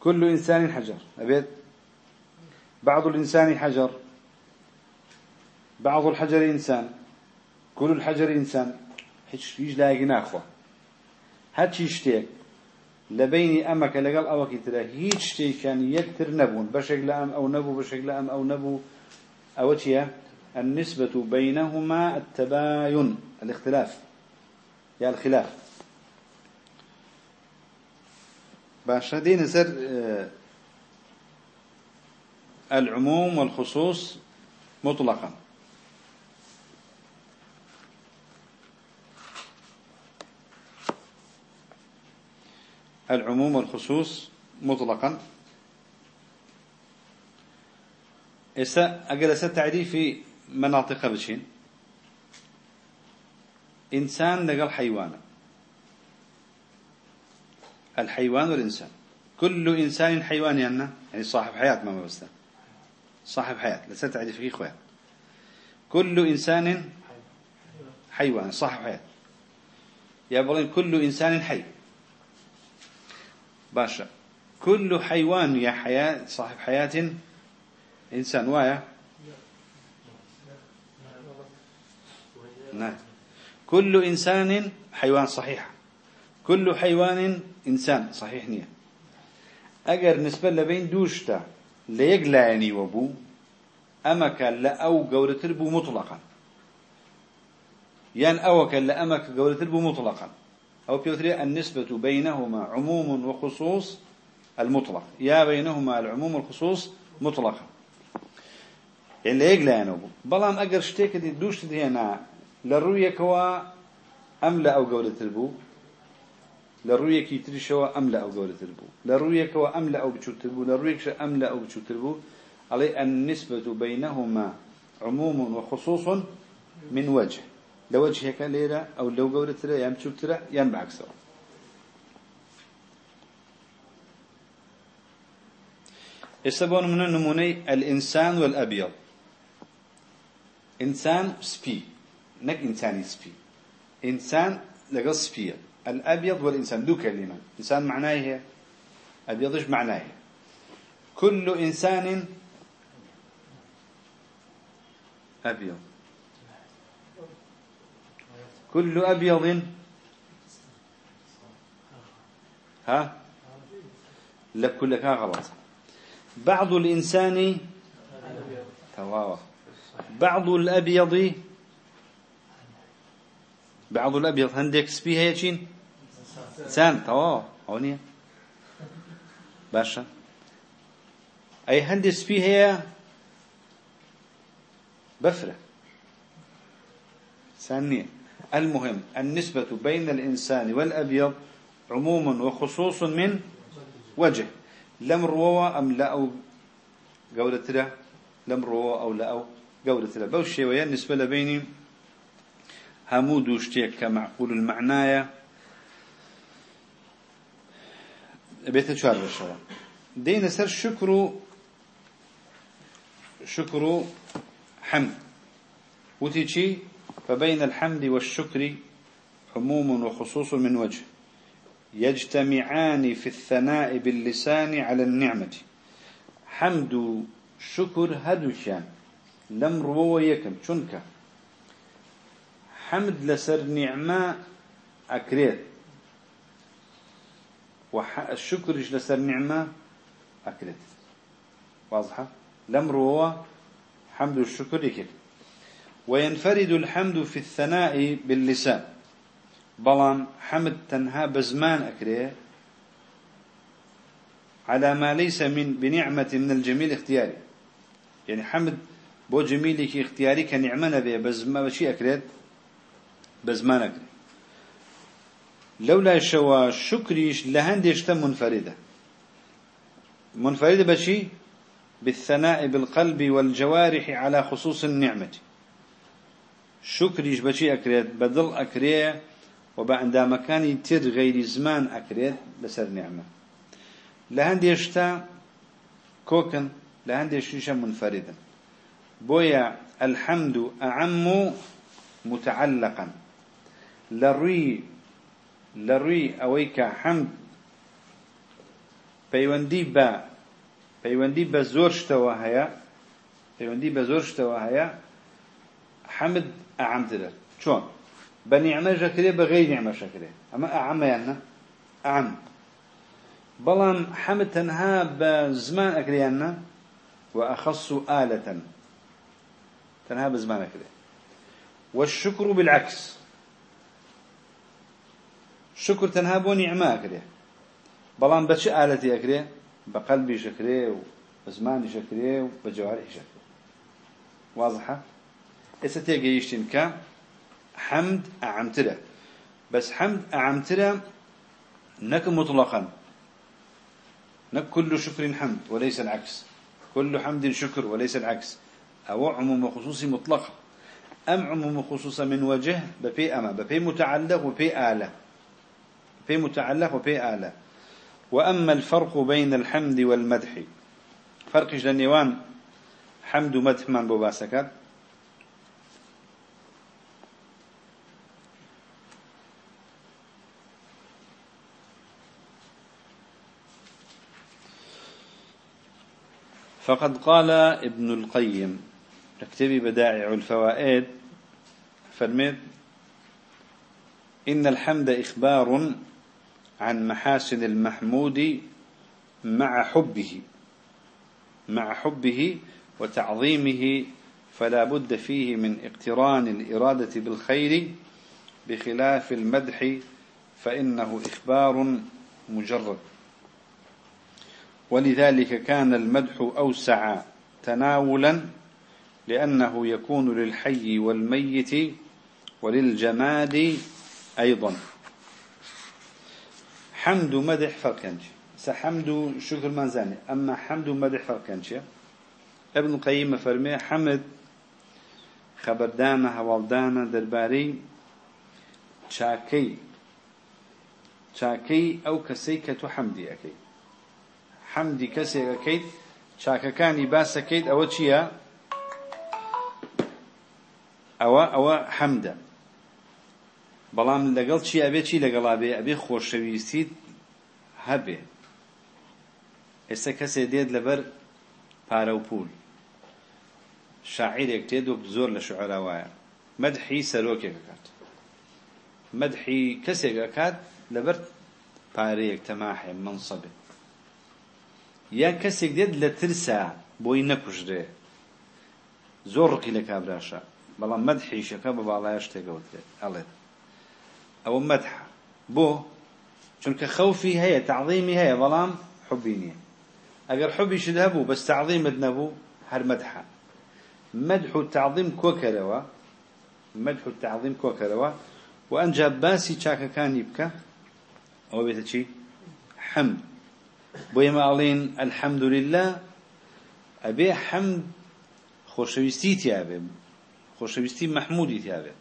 كل إنسان حجر أبيت بعض الإنسان حجر. بعض الحجر إنسان. كل الحجر إنسان. هيش لاقي ناخوة. هەرچی شتێک لە بینی ئەمەکە لەگەڵ ئەوەکی ترە هیچ شتێکیان یەکتر نەبوون بەشێک لە ئەم ئەو نەبوو بەشێک لە ئەم النسبة بينهما التباين الاختلاف. يا الخلاف. باشا دين سر العموم والخصوص مطلقا. العموم والخصوص مطلقا. إسا أقل تعريف مناطق بشين إنسان لقل حيوان. الحيوان والإنسان. كل إنسان حيوان يعني, يعني صاحب حياة ما مبستا صاحب حياة. لسا تعريف في إخوان كل إنسان حيوان. صاحب حياة. يا كل إنسان حي. باشا. كل حيوان يا حياة صاحب حياة إنسان وايا. نعم. كل إنسان حيوان صحيح. كل حيوان إنسان صحيح نية. أجر نسبة لبين دوشتا. ليقلاني وبو. أما كان لا أو قولة البو مطلقا. يان أو كان لا أما قولة البو مطلقا. أو بيوتري النسبة بينهما عموم وخصوص المطلق. يا بينهما العموم والخصوص مطلقا يعني يقلاني وبو بلام أجر شتيك دي دوشت هنا لرويك هو أم لا أو قولة البو لرويك يترشوا أم لا أو قولة البو لرويك هو أم لا أو بشوت البو لرويك أم لا أو بشوت البو علي النسبة بينهما عموم وخصوص من وجه. لوجه هيك ليرة أو لو قولة له يام شوت له يام بعكسه يسبون من النموني الإنسان والأبيض. إنسان سبي. نك إنسان سبي. إنسان لقى سبي. الأبيض والإنسان. دو كلمة إنسان معناه هي؟ أبيض إيش معناه كل إنسان أبيض. كل أبيض. ها؟ لك كان غلط. بعض الإنسان تواوا بعض الأبيض بعض الأبيض. هندك سبيها يشين إنسان تواوا هونية باشا. أي هندك سبيها بفرة. ثانية المهم النسبة بين الإنسان والأبيض عموم وخصوص من وجه. لم روى أم لا أو قولة له لم روى أو لا أو قولة له بوشي ويا النسبة لبيني همود وشتيك كمعقول المعناية. بيت شوار بالشوار دين سر شكر شكر حمد. وتيجي فبين الحمد والشكر عموم وخصوص من وجه. يجتمعان في الثناء باللسان على النعمة. حمد شكر هدوشان. لم روو يكم شنك حمد لسر نعمة أكريت. والشكر لسر نعمة أكريت. واضحة؟ لم روو حمد الشكر يكم وينفرد الحمد في الثناء باللسان. بلان حمد تنها بزمان أكريه على ما ليس من بنعمة من الجميل اختياري. يعني حمد بو جميلك اختياري كنعمة نبي بزمان بشي أكريت بزمان أكريت لولا شوا شكريش لهندش منفردة. منفردة بشي؟ بالثناء بالقلب والجوارح على خصوص النعمة. شکریش بەچی ئەکرێت بە دڵ ئەکرێ و بە ئەندامەکانی تر غەیری زمان ئەکرێت بەسەر نعمە لە هەندێشتا کۆکن لە هەندێکیشە منفەردن بۆیە ئەلحەمد و ئەعەم و متعلقن. لە ڕووی لە ڕووی ئەوەی کە حەمد پەیوەندی بە پەیوەندی بە زۆر شتەوە هەیە پەیوەندی بە زۆر شتەوە هەیە حەمد حمد أعمتره شون؟ بنعمة شكري بغير نعمة شكري أما أعم يعني؟ أعم. بلان حمد تنها بزمان أكريانا وأخص آلة. تنها بزمان أكري والشكر بالعكس. شكر تنها بو نعمة أكري بلان بش آلتي أكري بقلبي شكري وبزماني شكري وبجوارحي شكري واضحة؟ تيجيشتين كا حمد أعمتره بس حمد أعمتره نك مطلقا. نك كل شكر حمد وليس العكس. كل حمد شكر وليس العكس. أو عموم خصوصي مطلقا أم عموم خصوصا من وجه بفي أما بفي متعلق وفي آلة. في متعلق وفي آلة. وأما الفرق بين الحمد والمدح. فرق جلنيوان حمد ومدح من بباسكات فقد قال ابن القيم اكتبي بدائع الفوائد. فرميت إن الحمد إخبار عن محاسن المحمود مع حبه مع حبه وتعظيمه فلا بد فيه من اقتران الإرادة بالخير بخلاف المدح فإنه إخبار مجرد. ولذلك كان المدح أوسع تناولا لأنه يكون للحي والميت وللجماد أيضا. حمد مدح فرقنش سحمد شكر منزاني. أما حمد مدح فرقنش ابن القيم فرمي حمد خبردانە هەواڵدانە دەربارەی چاکەی چاکەی ئەو کەسەی کە تو حەمدی ئەەکەیت حەمدی کەسێک ئەەکەیت چاکەکانی باسەکەیت ئەوە چییە؟ ئەوە ئەوە حەمدە. بەڵام لەگەڵ چی ئەبێ چی لەگەڵا بێ ئەبێ خۆشەویستیت هەبێ. ئێستا کەسێ دێت لەبەر پارە و پول. شاعرێک تێدۆ زۆر لە شعرا وایە. مەدحی سەرۆکێک ئەکات. مەدحی کەسێک ئەکات لەبەر پارەیەک تەماحێ منسەبێ یا کەسێک دێت لە ترسا بۆی نەکوژرێ زۆر ڕقی لە کابراشە بەڵام مەدحیشەکە بە باڵایە شتێکەوتێت ئەڵێت ئەوە مەدح بۆ چونکە خەوفی هەیە تعظیمی هەیە بەڵام حبی نییە ئەگەر حبیشت هەبوو بەس تعظیمت نەبوو هەر مەدحە مدح. التعظيم كوكروا. مدح التعظيم كوكروا. وأنجا باسي شاكا كان يبكى. أو بيتشي حمد بۆ ئێمە ئاڵین ئەلحەمدوللا ئەبێ حەمد خۆشەویستی تیاابێ خۆشەویستی مەحمودی تیاابێت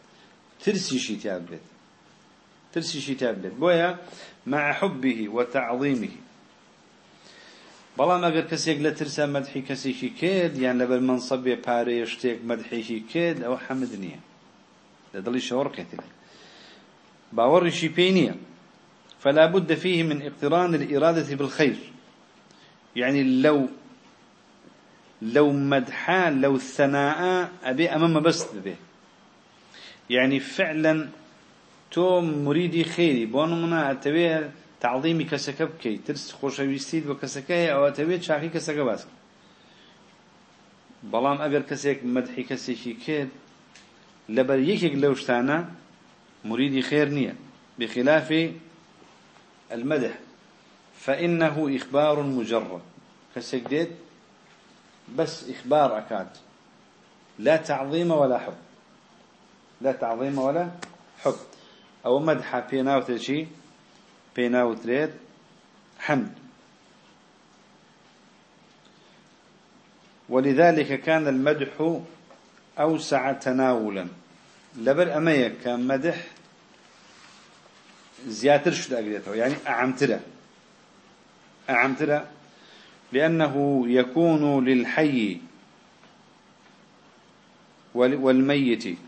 ترسیشی تیاب بێت. ترسیشی تیاب بێت. بۆیە مع حبه وتعظيمه بەڵام ئەگەر کەسێک لە ترسە مەدحی کەسێکی کرد یان لەبەر منسەبێ پارەیە شتێک مەدحێکی کرد ئەوە حەمد نییە. لە دڵی شەوەڕ کێتێک باوەڕیشی پێی نییە. فلا بد فيه من اقتران الإرادة بالخير. يعني لو لو مدحا لو ثناء أبي أمام بس به يعني فعلا تو مريدي خيري. بونو منا أتبيه تعظيمي كسكب كي. ترس خوشويستيد بكسكه أو تبيت شاكي كسكه باس بلام أجر كسيك مدحي كسيكي كيد لبر يكيك لوشتانا مريدي خير نية. بخلاف المدح فإنه إخبار مجرد. ديد بس إخبار أكاد. لا تعظيم ولا حب. لا تعظيم ولا حب. أو مدح بيناوت شيء بينا وتريد حمد. ولذلك كان المدح أوسع تناولا. لبر أمية كان مدح زياتر شو أقريته يعني أعمتره. أعمتره لأنه يكون للحي والميت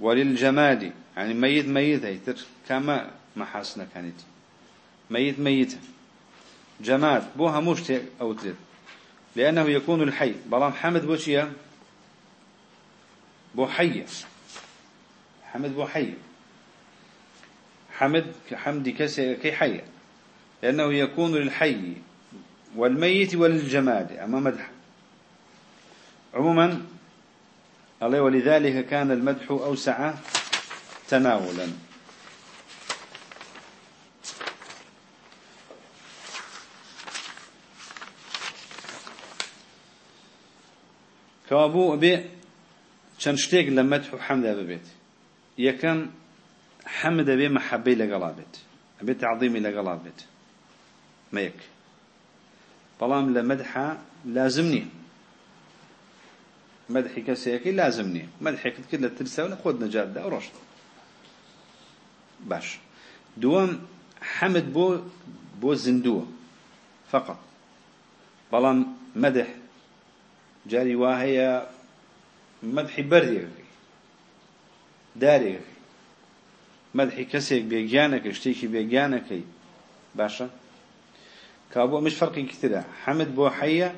وللجماد يعني ميت ميت كما محاسنة كانت. ميت ميت. جماد بو هموش أو تريد. لأنه يكون الحي. بلام حمد بوشيا بو حي. حمد بو حي. حمد حمد كسي كي حي لأنه يكون للحي والميت وللجماد أما مدح عموما الله ولذلك كان المدح أوسع تناولا. كوابو أبي شتێک لە مەدح و حەمدا ببێت یەکەم حەمد ئەبێ مەحەبەی لەگەڵا بێت ئەبێ تعظیمی لەگەڵا بێت مەیەک بەڵام لە مەدحا لازم نییە مەدحی کەسەیەکی لازم نییە مەدحێکت کرد لە ترسەوە لە خۆت نەجاتدا ئەو ڕۆشت باش. دووەم حەمد بۆ بۆ زیندووە فقط. بەڵام مەدح جاري واهي مدحي بردي داري مدحي كسيك بيجانك اشتيكي بيجانك باشا كابو مش فرق كثير حمد بو حية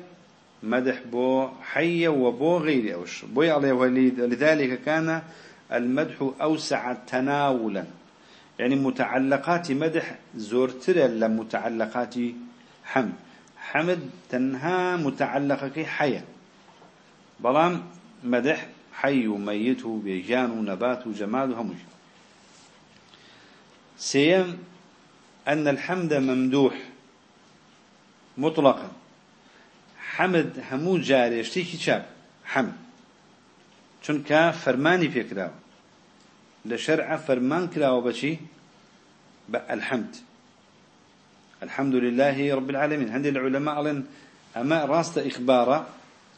مدح بو حية وبو غير أوش بو عليه وليد لذلك كان المدح أوسع تناولا. يعني متعلقات مدح زورتر لمتعلقات حمد حمد تنها متعلقك حيا بلام مدح حي وميت وبيجان ونبات وجمال وهمج سيم أن الحمد ممدوح مطلقا. حمد همو جاري اشتيكي شاب حمد چونك فرماني فكراو لشرع فرمان كراو بشي الحمد الحمد. لله رب العالمين هذه العلماء قالن أما راست إخبارا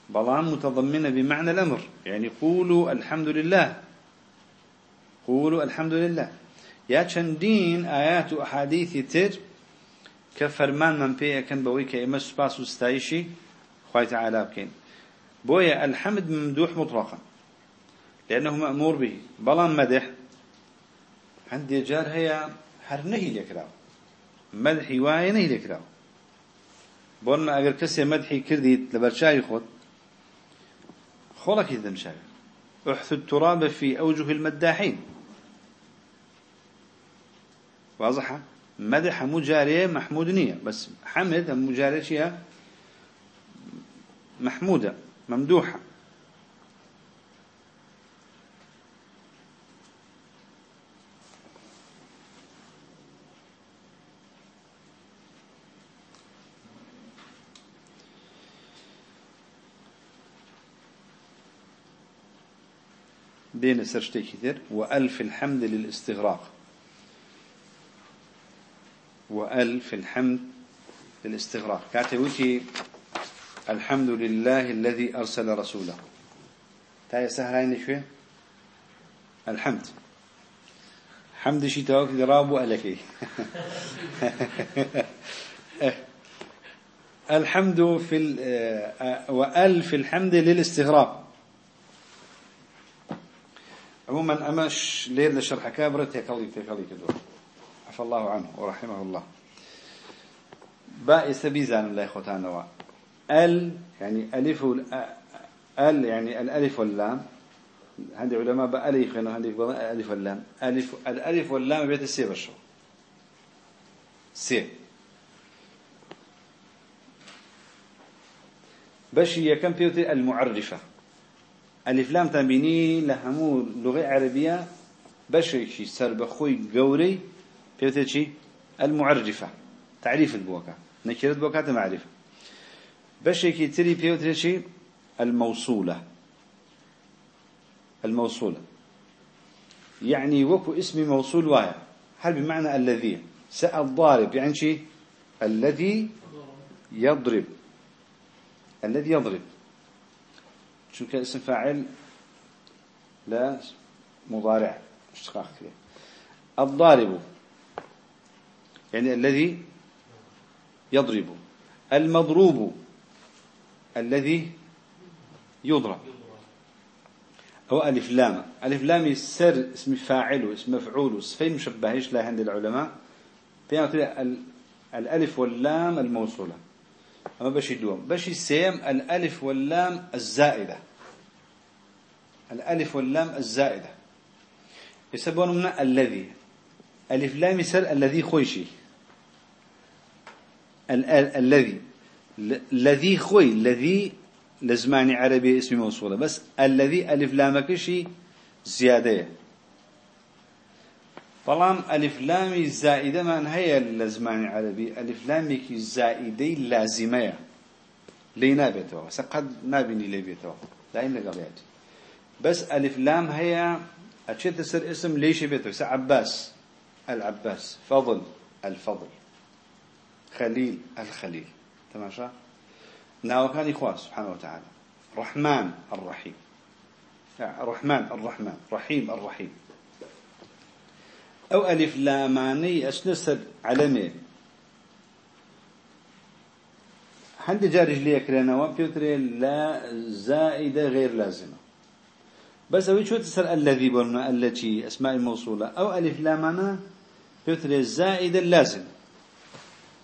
بلان متضمنة بمعنى الأمر. يعني قولوا الحمد لله قولوا الحمد لله يا چندين آيات وأحاديث تر كفرمان من فيه كان بويك إما سباس وستايشي خوي تعالى بكين بويا الحمد ممدوح مطلقا. لأنه مأمور به. بلان مدح. عندي جار هي هر نهي لكراو مدحي واي نهي لكراو بون ما أجر كسي مدحي كرديت لبرشاي خود خلق شاي احث التراب في أوجه المداحين. واضحة؟ مدح مجارية محمود نية بس حمد مجارية محمودة ممدوحة. بين سرشتي كثير وألف الحمد للاستغراق. وألف الحمد للاستغراق. كاتبوتي الحمد لله الذي أرسل رسوله. تاي سهرين شوي الحمد. حمد شي توك دراب وألكي. الحمد في وألف الحمد للاستغراق. عموما أمش ليل لشرح كابرة تيكالي تيكالي كدور عفى الله عنه ورحمه الله. بائس بيزان الله خوتانا ال يعني ألف ال يعني الألف واللام. عندي علماء بألف يعني عندي ألف واللام. ألف الألف واللام بيت السي بشو؟ سي بشي كم فيوتي المعرفة؟ ألف لام تنبيني لهمو لغة عربية. بشيشي سر بخوي بيوتي المعرفة تعريف البوكا نكرت بوكا معرفة بشيكي تري بيوتي الموصولة الموصولة يعني وكو اسم موصول واحد هل بمعنى الذي سأل ضارب يعني شيء الذي يضرب الذي يضرب شو اسم فاعل لا مضارع اشتقاق فيه الضارب يعني الذي يضرب. المضروب الذي يضرب. أو ألف لام. ألف لام سر اسم فاعل واسم مفعول وصفين مشبهيش لا عند العلماء؟ فيها الألف واللام الموصولة. أما بشي دوم بشي سيم الألف واللام الزائدة. الألف واللام الزائدة. يسبون من الذي. ألف لام يسر الذي خويشي. الذي الذي خوي الذي لزماني عربي اسم موصولة بس الذي ألف لامكشي زيادة. طالما ألف لامي زائدة من هي الزمان العربي ألف لامي زائدة لازمة. لينا بيتوا. سقد نابني لي بيتوا. لا إن قليات بس ألف لام هي أشيت اسم ليش بيتوا؟ عباس. العباس. فضل. الفضل. خليل الخليل. تماشى ناو كان إخوان سبحانه وتعالى. رحمن الرحيم. رحمن الرحمن رحيم الرحيم. أو ألف لاماني أشنسر علمي. هندي جارج لي كرنا وبيوتري لا زائدة غير لازمة. بس أوي شو تسر الذي بولنا التي أسماء الموصولة؟ أو ألف لامانا بيوتري الزائدة اللازم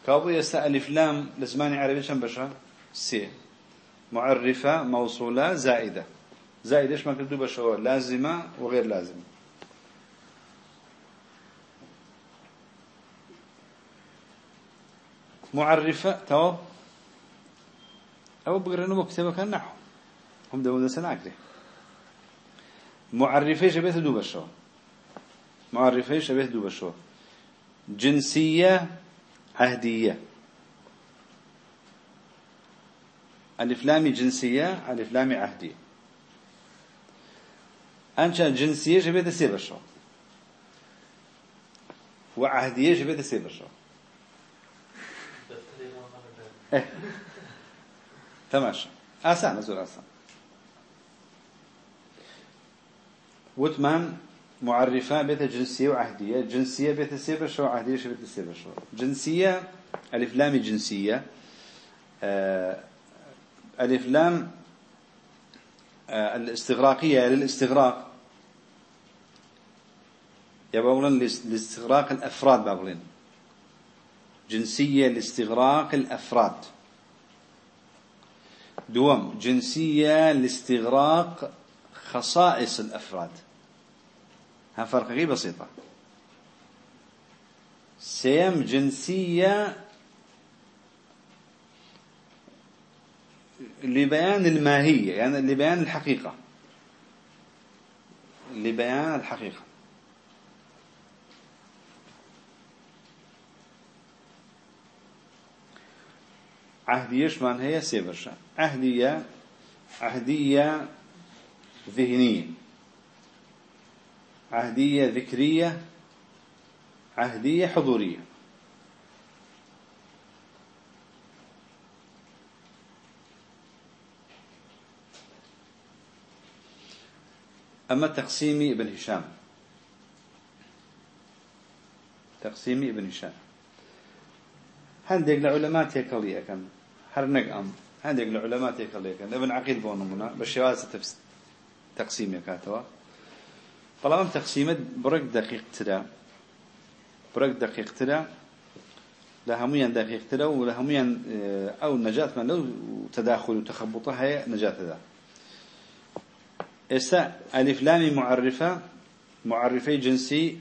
كابو يسا ألف لام لزماني عربي شن بشا سي معرفة موصولة زائدة. زائدة ما كنتو بشا لازمة وغير لازمة. معرفة تو أو نمو مكتبة كان نحو. هم دمو دسنا عقلي معرفة شبه دو بشا معرفة شبه دو بشا جنسية عهدية ألف لام جنسية ألف لام عهدية. أنشأ جنسية شبه دسي بشوا وعهدية شبه دسي بشوا إيه. تماشى. آسان زور آسان. وثمان معرفة بيت جنسية وعهدية. جنسية بيت سيبش وعهدية بيت سيبش جنسية ألف لام جنسية. آه ألف لام آه الاستغراقية للاستغراق. يبغون لاستغراق الأفراد بابلين جنسية لاستغراق الأفراد. دوم جنسية لاستغراق خصائص الأفراد. فرق بسيطة. سيم جنسية لبيان الماهية يعني لبيان الحقيقة. لبيان الحقيقة. عهدية شمان هي سيبرشا عهدية عهدية ذهنية. عهدية ذكرية عهدية حضورية. أما تقسيمي ابن هشام. تقسيمي ابن هشام. هندق لعلماء تيكالية كان هرنق أم. هندق لعلماء تيكالية كان ابن عقيل بونمنا بالشواز تقسيم كاتوا طالما تقسيمة برك دقيق ترى. برك دقيق ترى. لهميان دقيق ترى ولهميان آه، أو نجاة من لو تداخل وتخبطها هي نجاة ذا. إسا ألف لام معرفة معرفي جنسي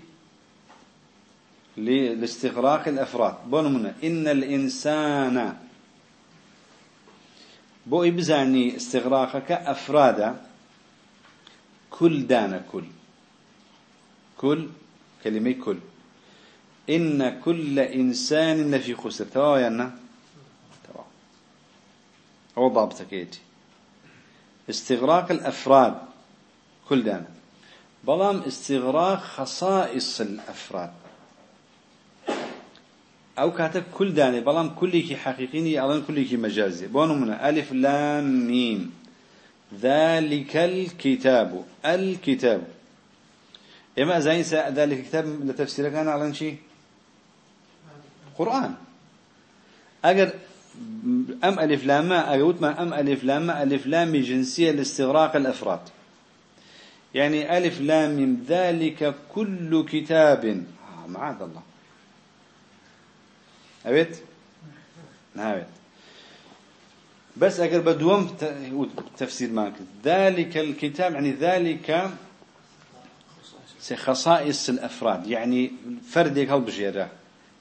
لاستغراق الأفراد. بونمنا إن الإنسان بو إبزاني استغراقك أفرادا كل دانا كل. كل كلمة كل. إن كل إنسان لفي خسر. توا يانا توا هو ضابطك يتي استغراق الأفراد. كل دانا. بلام استغراق خصائص الأفراد. أو كاتب كل داني بلام كلك حقيقيني ألان كلك مجازي. بونو من ألف لام ميم. ذلك الكتاب. الكتاب. إما زين ذلك الكتاب لتفسير كان على شيء؟ قرآن. أجر أم ألف لام أجود ما أم ألف لام ألف لام جنسية لاستغراق الأفراد. يعني ألف لام ذلك كل كتاب. آه معاذ الله. أبيت؟ نهاية بس أقل بدوم تفسير ماك ذلك الكتاب يعني ذلك خصائص الأفراد يعني فردك هل بجيرة.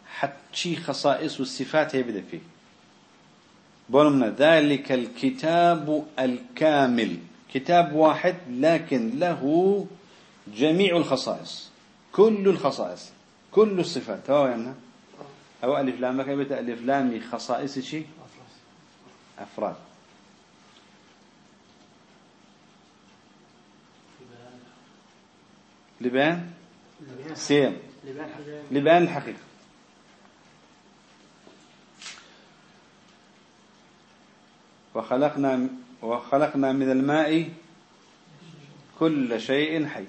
حتى خصائص والصفات يبدأ فيه. بولمنا ذلك الكتاب الكامل. كتاب واحد لكن له جميع الخصائص. كل الخصائص. كل الصفات. هو يعني أو ألف لام. كيف ألف لام خصائص شيء أفراد. لبان؟ سيم لبان الحقيقة. وخلقنا وخلقنا من الماء كل شيء حي.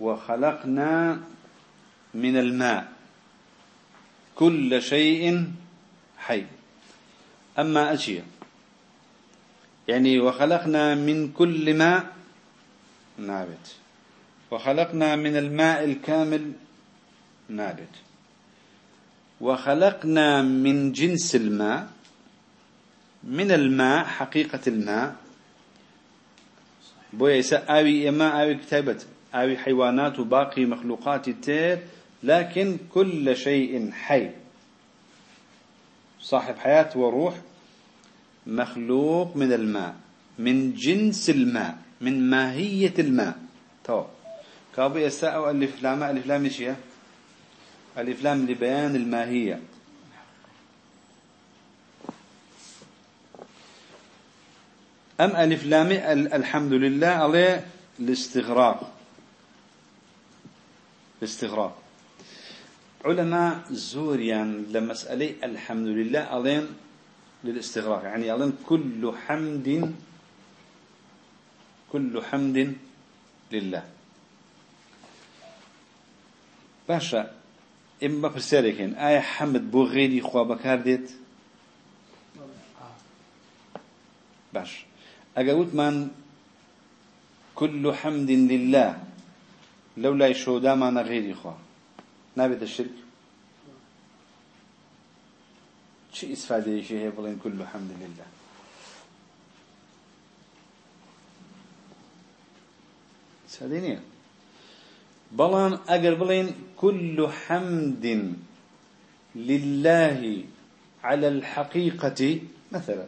وخلقنا من الماء كل شيء حي. أما أشياء. يعني وخلقنا من كل ماء نابت. وخلقنا من الماء الكامل نابت. وخلقنا من جنس الماء من الماء حقيقة الماء. بويا آوي إما آوي كتابة آوي حيوانات وباقي مخلوقات التير لكن كل شيء حي. صاحب حياة وروح مخلوق من الماء من جنس الماء. من ماهية الماء. تو كابو يساء ألف لام ألف لام إيش ألف لام لبيان الماهية. أم ألف لام؟ الحمد لله عليه الاستغراق. الاستغراق. علماء زوريان لمسألة الحمد لله ألين للاستغراق. يعني ألين كل حمد كل حمد لله. باشا إما برسالكين آية حمد بو غيري خوا بكار ديت باش. من كل حمد لله لولا ما غيري خوا. نابت الشرك شي استفادة شيء بلين كل حمد لله؟ سادينية بلان أجر بلين كل حمد لله على الحقيقة مثلا.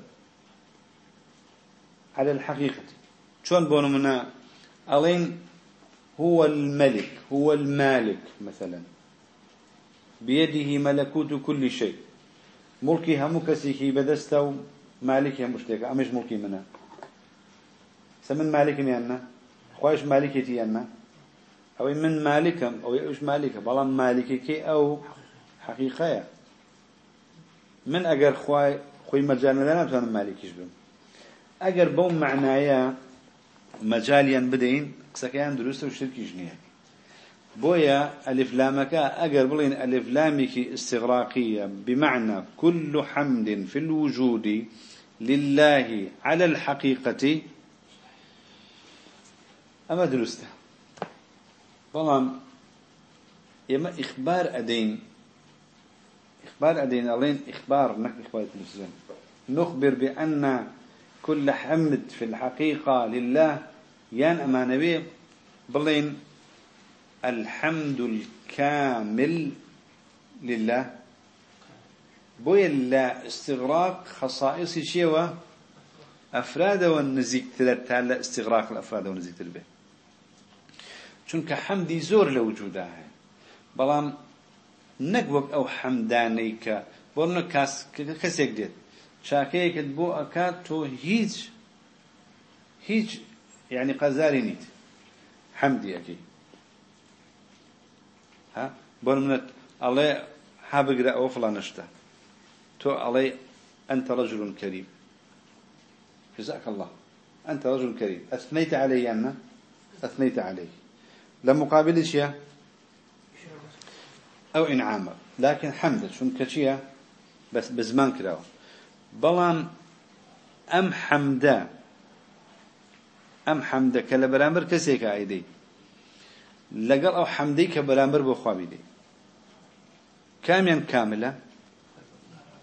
على الحقيقة. شون بونمنا ألين هو الملك هو المالك مثلا. بيده ملكوت كل شيء. ملكي هم كسيكي بدستو مالكي هم أمش ملكي منا. سمن مالك ميانا؟ خواش مالكي أنا أو من مالكم أو إيش مالك بلا مالكك أو حقيقة من أجر خواي خوي مجال لنا بتوان مالكيش بهم أجر بوم معنايا مجاليا بدين قسكيان دروست وشركي جنيه بويا ألف لامك أجر بلين ألف لامك استغراقية بمعنى كل حمد في الوجود لله على الحقيقة أما درسته طبعا يما إخبار أدين إخبار أدين ألين إخبار نك إخبار التلفزيون. نخبر بأن كل حمد في الحقيقة لله يان أمانوي بلين الحمد الكامل لله. بوي لا استغراق خصائص شيوة أفراد والنزيك ثلاثة استغراق الأفراد والنزيك تلبه چونکە حەمدی زۆر لە وجودا هەیە. بەڵام نەک وەک ئەو حەمدانەی کە بۆ منە کەسێک دێت. چاکەیەکت بۆ ئەکات تۆ هیچ هیچ يعني قەزاری نیت. حەمدی ئەەکەی ها؟ بۆ منە ئەڵێ ها بگرە ئەوە أنت رجل كريم جزاك الله. أنت رجل كريم أثنيت علي أنا أثنيت عليه لمقابل شيء. أو إنعام لكن حمد شون كشيء بس بزمان كده. بلان أم حمدا أم حمدا كلا برامبر كسيك عيدي. لقل أو حمدي كبرامبر بخوابيدي كاميا كاملة.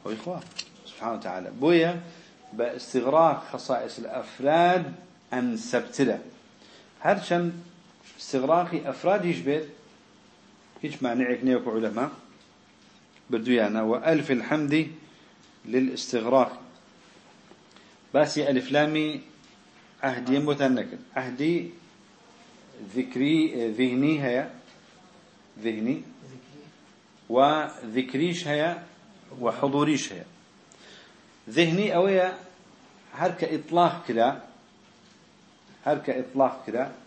هو إخوة سبحانه وتعالى. بويا باستغراق خصائص الأفراد أن سبتله. هرشن استغراقي أفراد يشبه هيش معنى نيوك علماء بدويانا وألف الحمد للاستغراق. باسي ألف لامي عهدي مثنكر عهدي ذكري ذهني هي ذهني وذكريش هي وحضوريش هي ذهني أويا هرك إطلاق كده هرك إطلاق كده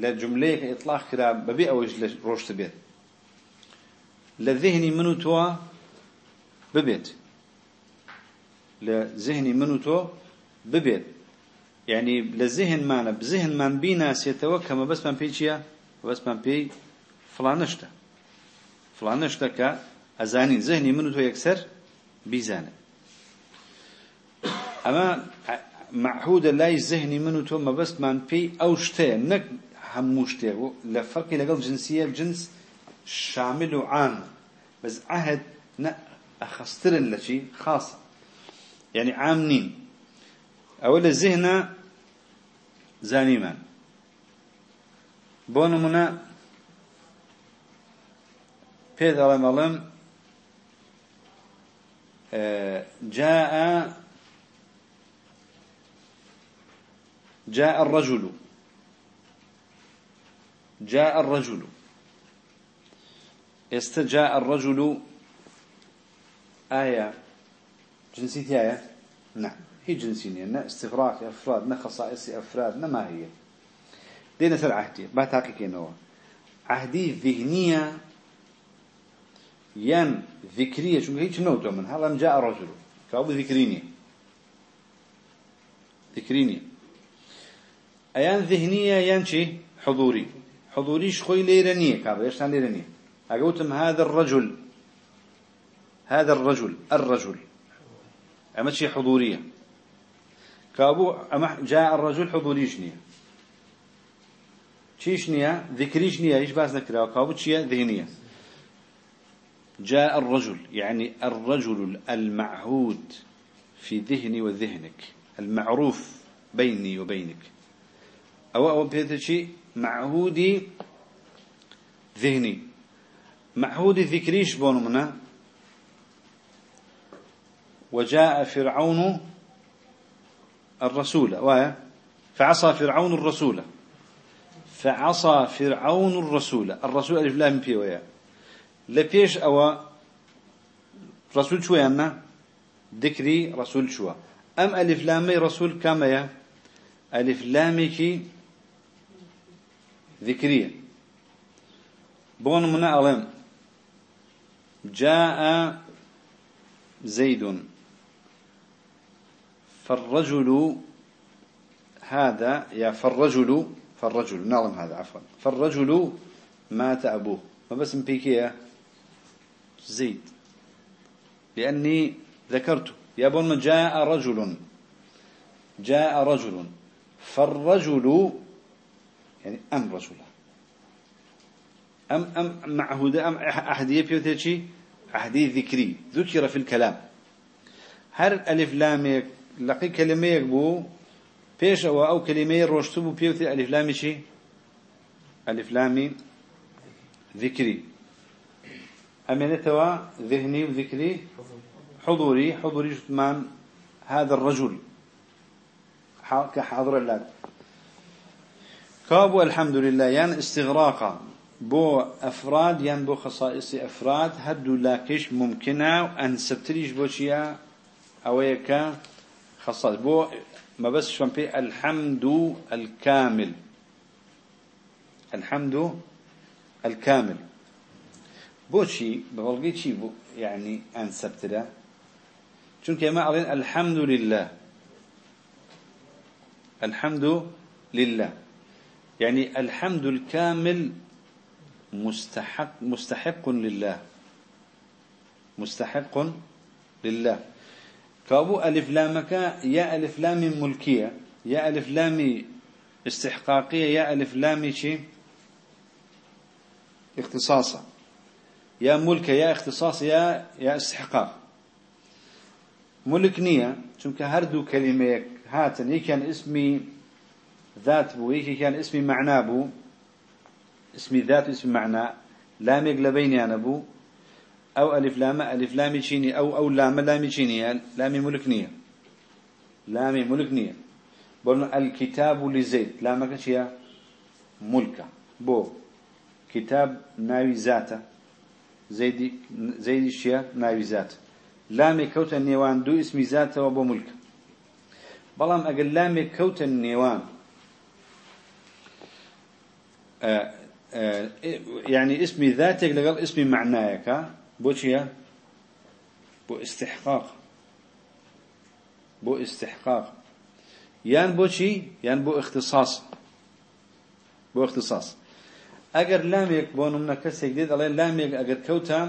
لە جملەیەک ئطلاق کرا بەبێ ئەوەش لە ڕۆشت بێت. لە ذهنی من و تۆ ببێت. لە ذهنی من و تۆ ببێت. یعنی لە ذهنمانە بزهنمان بیناسێتەوە کەمە بەسمان پێی چییە؟ بەسمان پێی فلانەشتە فلانەشتە کە ئەزانی ذهنی من و تۆ یەکسەر بیزانێت ئەمە معحودە لای ذهنی من و تۆ مەبەستمان پێی ئەو شتەیە. نەک هموش تيغو لفرق لقل جنسية جنس شامل وعام بس عهد نا أخستر لشي خاصة يعني عامنين أولا الذهن زانيمان بونو منا بيد على ملم آه، جاء جاء الرجل. جاء الرجل. استجاء الرجل. آية جنسية آية؟ نعم. هي جنسية. نا استغراق أفراد نا خصائص أفراد نا ما هي. دينا سر عهدي. با تحقيقي نوا عهدي ذهنية. ين ذكرية. شو هيك نوتو من هلا جاء الرجل. كابو ذكريني. ذكريني. أيان ذهنية ين شي؟ حضوري. حضوري شخوي ليرانية كابو إيش ليرانية أقولتم هذا الرجل هذا الرجل الرجل. أما شي حضورية كابو أما جاء الرجل حضوري شنية شي شنية ذكري شنية إيش باس نكرا كابو شي ذهنية جاء الرجل يعني الرجل المعهود في ذهني وذهنك المعروف بيني وبينك أو أو بيتشي معهودي ذهني معهودي ذكريش بونو منا وجاء فرعون الرسول. فعصى فرعون الرسول. فعصى فرعون الرسول. الرسول ألف لام بي ويا لبيش أو رسول شو يعني ذكري رسول شو أم ألف لامي رسول كما ألف لامي ذكرية. بون من ألم. جاء زيد. فالرجل هذا يا فالرجل فالرجل نعلم هذا عفوا. فالرجل مات أبوه. ما بس مبيكيه زيد. لأني ذكرت يا بون جاء رجل. جاء رجل. فالرجل يعني أم رجل أم أم معهود أم أحدية بيوتيشي أحدية ذكري. ذكر في الكلام. هر ألف لامك لقي كلمة بو بيش أو أو كلمة روشتو بيوتي ألف لامي شي ألف لامي ذكري أمنتوا ذهني وذكري حضوري حضوري جثمان هذا الرجل. كحاضر الله كابو الحمد لله ين استغراقا بو أفراد ين بو خصائص أفراد هدو لاكش ممكنة أن سبتريش بوشيا خصائص. بو ما بس شون الحمد الكامل. الحمد الكامل. بوشي بغلقي شي بو يعني أنسبت له چونك ما أعلن الحمد لله. الحمد لله. يعني الحمد الكامل مستحق مستحق لله. مستحق لله. كابو ألف لامك يا ألف لام ملكية يا ألف لام استحقاقية يا ألف لام شي؟ اختصاصا. يا ملك يا اختصاص يا يا استحقاق. ملك نية چونك هردو كلمة هاتن كان اسمي ذات بو يكي كان اسمي معنى بو. اسمي ذات اسمي معنى. لام لبيني أنا بو. أو ألف لام ألف لام شيني أو أو لام لام شيني لامي ملك نية. لامي ملك نية. بقولنا الكتاب لزيد. لامك شيا ملكة. بو. كتاب ناوي ذاته. زيدي زيدي الشيا ناوي ذات لامي كوت النيوان. دو اسم ذات وبو ملك بلام أقل لامي كوت النيوان. يعني اسمي ذاتك لقل اسمي معناك بوشيا بو استحقاق. بو استحقاق. يان بوشي يان بو اختصاص. بو اختصاص. اگر لامێک بۆ نمونە کەسێک دێت ئەڵێ لامێک ئەگەر کەوتە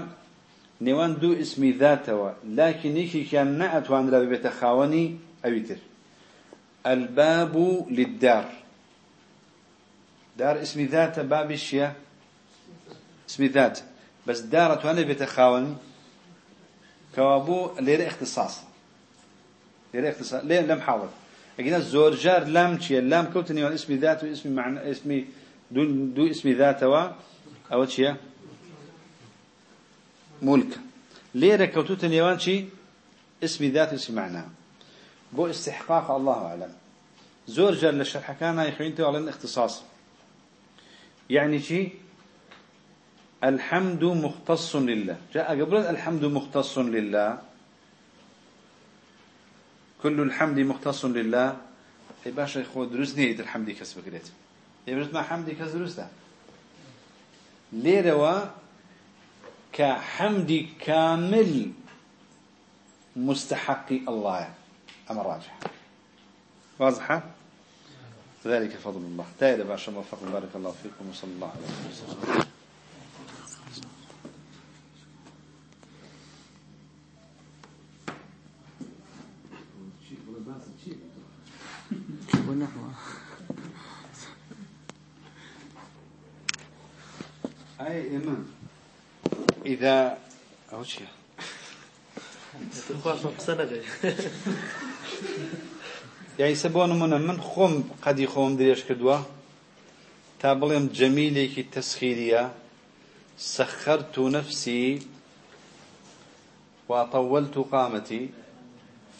نێوان دوو اسمی ذاتەوە. لاکینێکیان نەئەتوانرا ببێتە خاوەنی ئەوی تر. الباب للدار. دار اسمي ذات باب الشيا. اسمي ذات. بس دار تواني بيت خاوني كوابو ليرة اختصاص. ليرة اختصاص. ليه لم حاول. أجينا زورجار لام شيا. لام كوتني اسمي ذات واسمي معنى اسمي دو, دو اسم ذاتوا أو چيا ملك. ليرة كوتوت نيوان شي اسم ذات اسم معنى. بو استحقاق الله أعلم. زور جل الشرح كان يخوين على اختصاص يعني شيء الحمد مختص لله. جاء قبل الحمد مختص لله. كل الحمد مختص لله. إي باشا يخو دروس نيت الحمد كسب كريت يبرز ما حمد كسب دروس ليروا كحمد كامل مستحق الله. أما راجح واضحة؟ ذلك فضل الله. تايد باشا موفق بارك الله فيكم وصلى الله عليه وسلم ونحو أي إمام إذا أو شيء يعني سبون من من خم قد يخوم دريش كدوا. تابليم جميلي كي تسخيرية سخرت نفسي وطولت قامتي.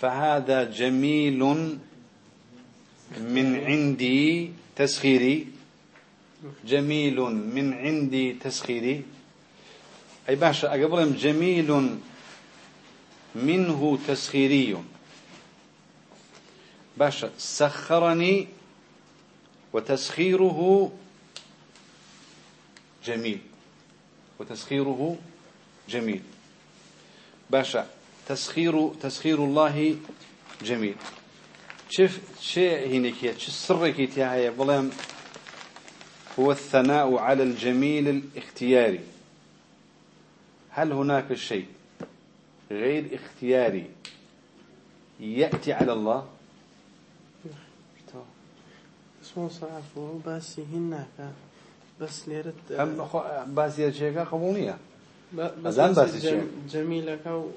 فهذا جميل من عندي تسخيري. جميل من عندي تسخيري. أي باشا أقبلهم جميل منه تسخيري. باشا سخرني وتسخيره جميل. وتسخيره جميل. باشا تسخير تسخير الله جميل. شوف شيء هناك شو سرك تاعي بلام هو الثناء على الجميل الاختياري هل هناك شيء غير اختياري يأتي على الله؟ هناك بس ليرت أم بس يا قبولية بس أذان بس الشيء. جميلك أو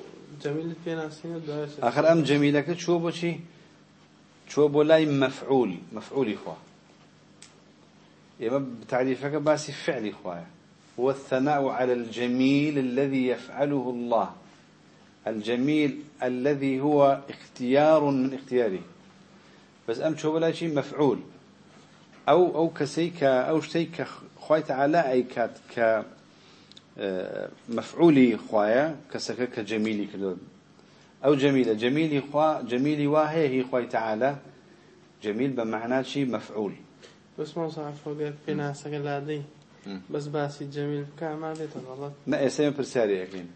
جميل فينا سنة دواش آخر أم جميلك شو بشي شو بولاي مفعول مفعول إخوة يما بتعريفك بس فعل إخوة هو الثناء على الجميل الذي يفعله الله الجميل الذي هو اختيار من اختياره بس أم شو بلا شيء مفعول أو أو كسيك أو شيء خوي تعالى أي كات ك آه، مفعولي خوايا كسك كجميلي كده أو جميلة جميلي خوا جميلي واهي هي خوي تعالى. جميل بمعنى شيء مفعول. بس ما صعب فوق فينا سكن لادي مم. بس باسي جميل كان ما بيت غلط لا يسمى برسالي أكين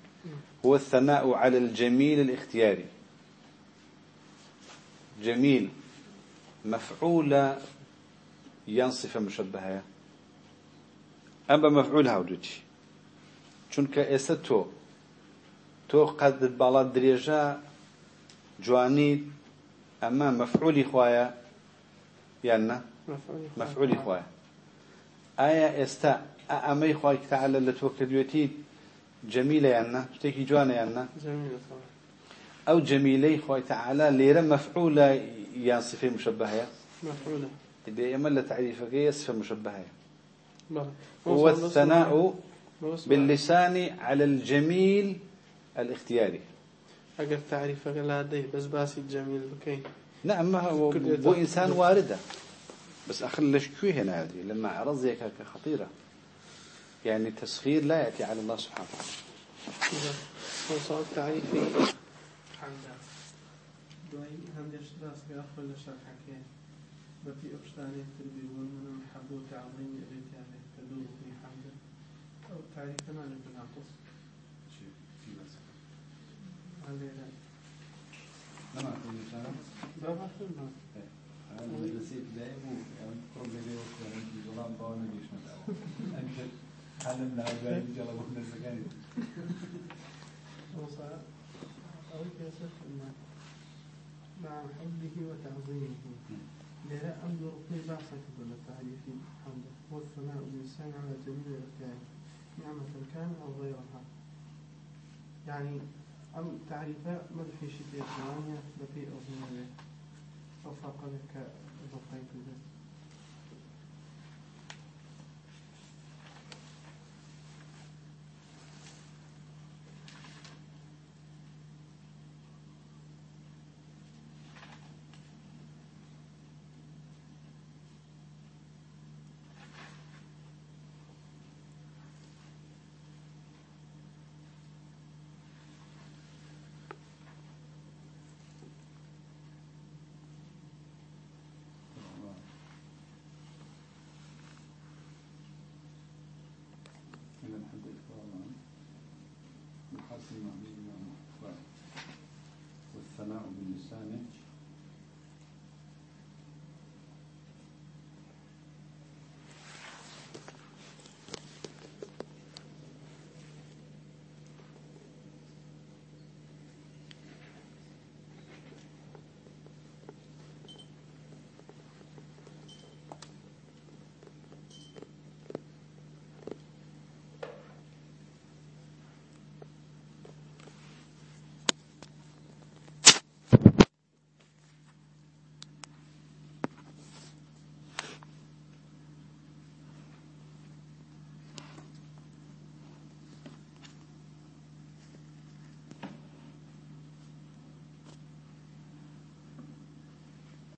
هو الثناء على الجميل الاختياري. جميل. مفعول ينصف مشبهة. أما مفعول هاودوتي چونك باڵات درێژە جوانی ئەمە مەفعولی خوایە یان نە مفعول مەفعولی خوایە ئایا ئێستا ئە- ئەمەی خوای تەعالە لە تۆ کردوێتی جەمیلە یان نە شتێکی جوانە یان نە جميل طبعا ئەو جەمیلەی خوای تەعالە لێرە مەفعولە یان صفەی مشبهەیە؟ مفعولة ئێمە لە تعریفەکەی صفە مشبهەیە بلى هو الثناء بس باللسان على الجميل الاختياري. أقر تعريفك لادي بس باسي جميل بكي نعم هو كل بو. إنسان واردة. بس أخر ليش كوي هنا هذه؟ لما عرض زي هيك خطيرة يعني تسخير لا يأتي على الله سبحانه وتعالى. هو صار تعريفي حمدا دوای هەندێک دەستگا خۆی لە شەر حەکەیە بەپی ئەو شتانێک تربیبوون منم حەبوو تعظیم ئەبێتیانێ کە دوو ڕوکنی حەمدا ئەو تاریخە نانێت بناقص هەندێرە باباتر ما هو صار أو كيسر مع حبه وتعظيمه لرا أمر ركن باسا كبل التعريف حمد هو الثناء الإنسان على جميع الأركان نعمة كان أو غيرها. يعني أم تعريفة مدح شتى ثمانية بقي أو زمانية أو فقدك بقيت ذلك والثناء باللسان.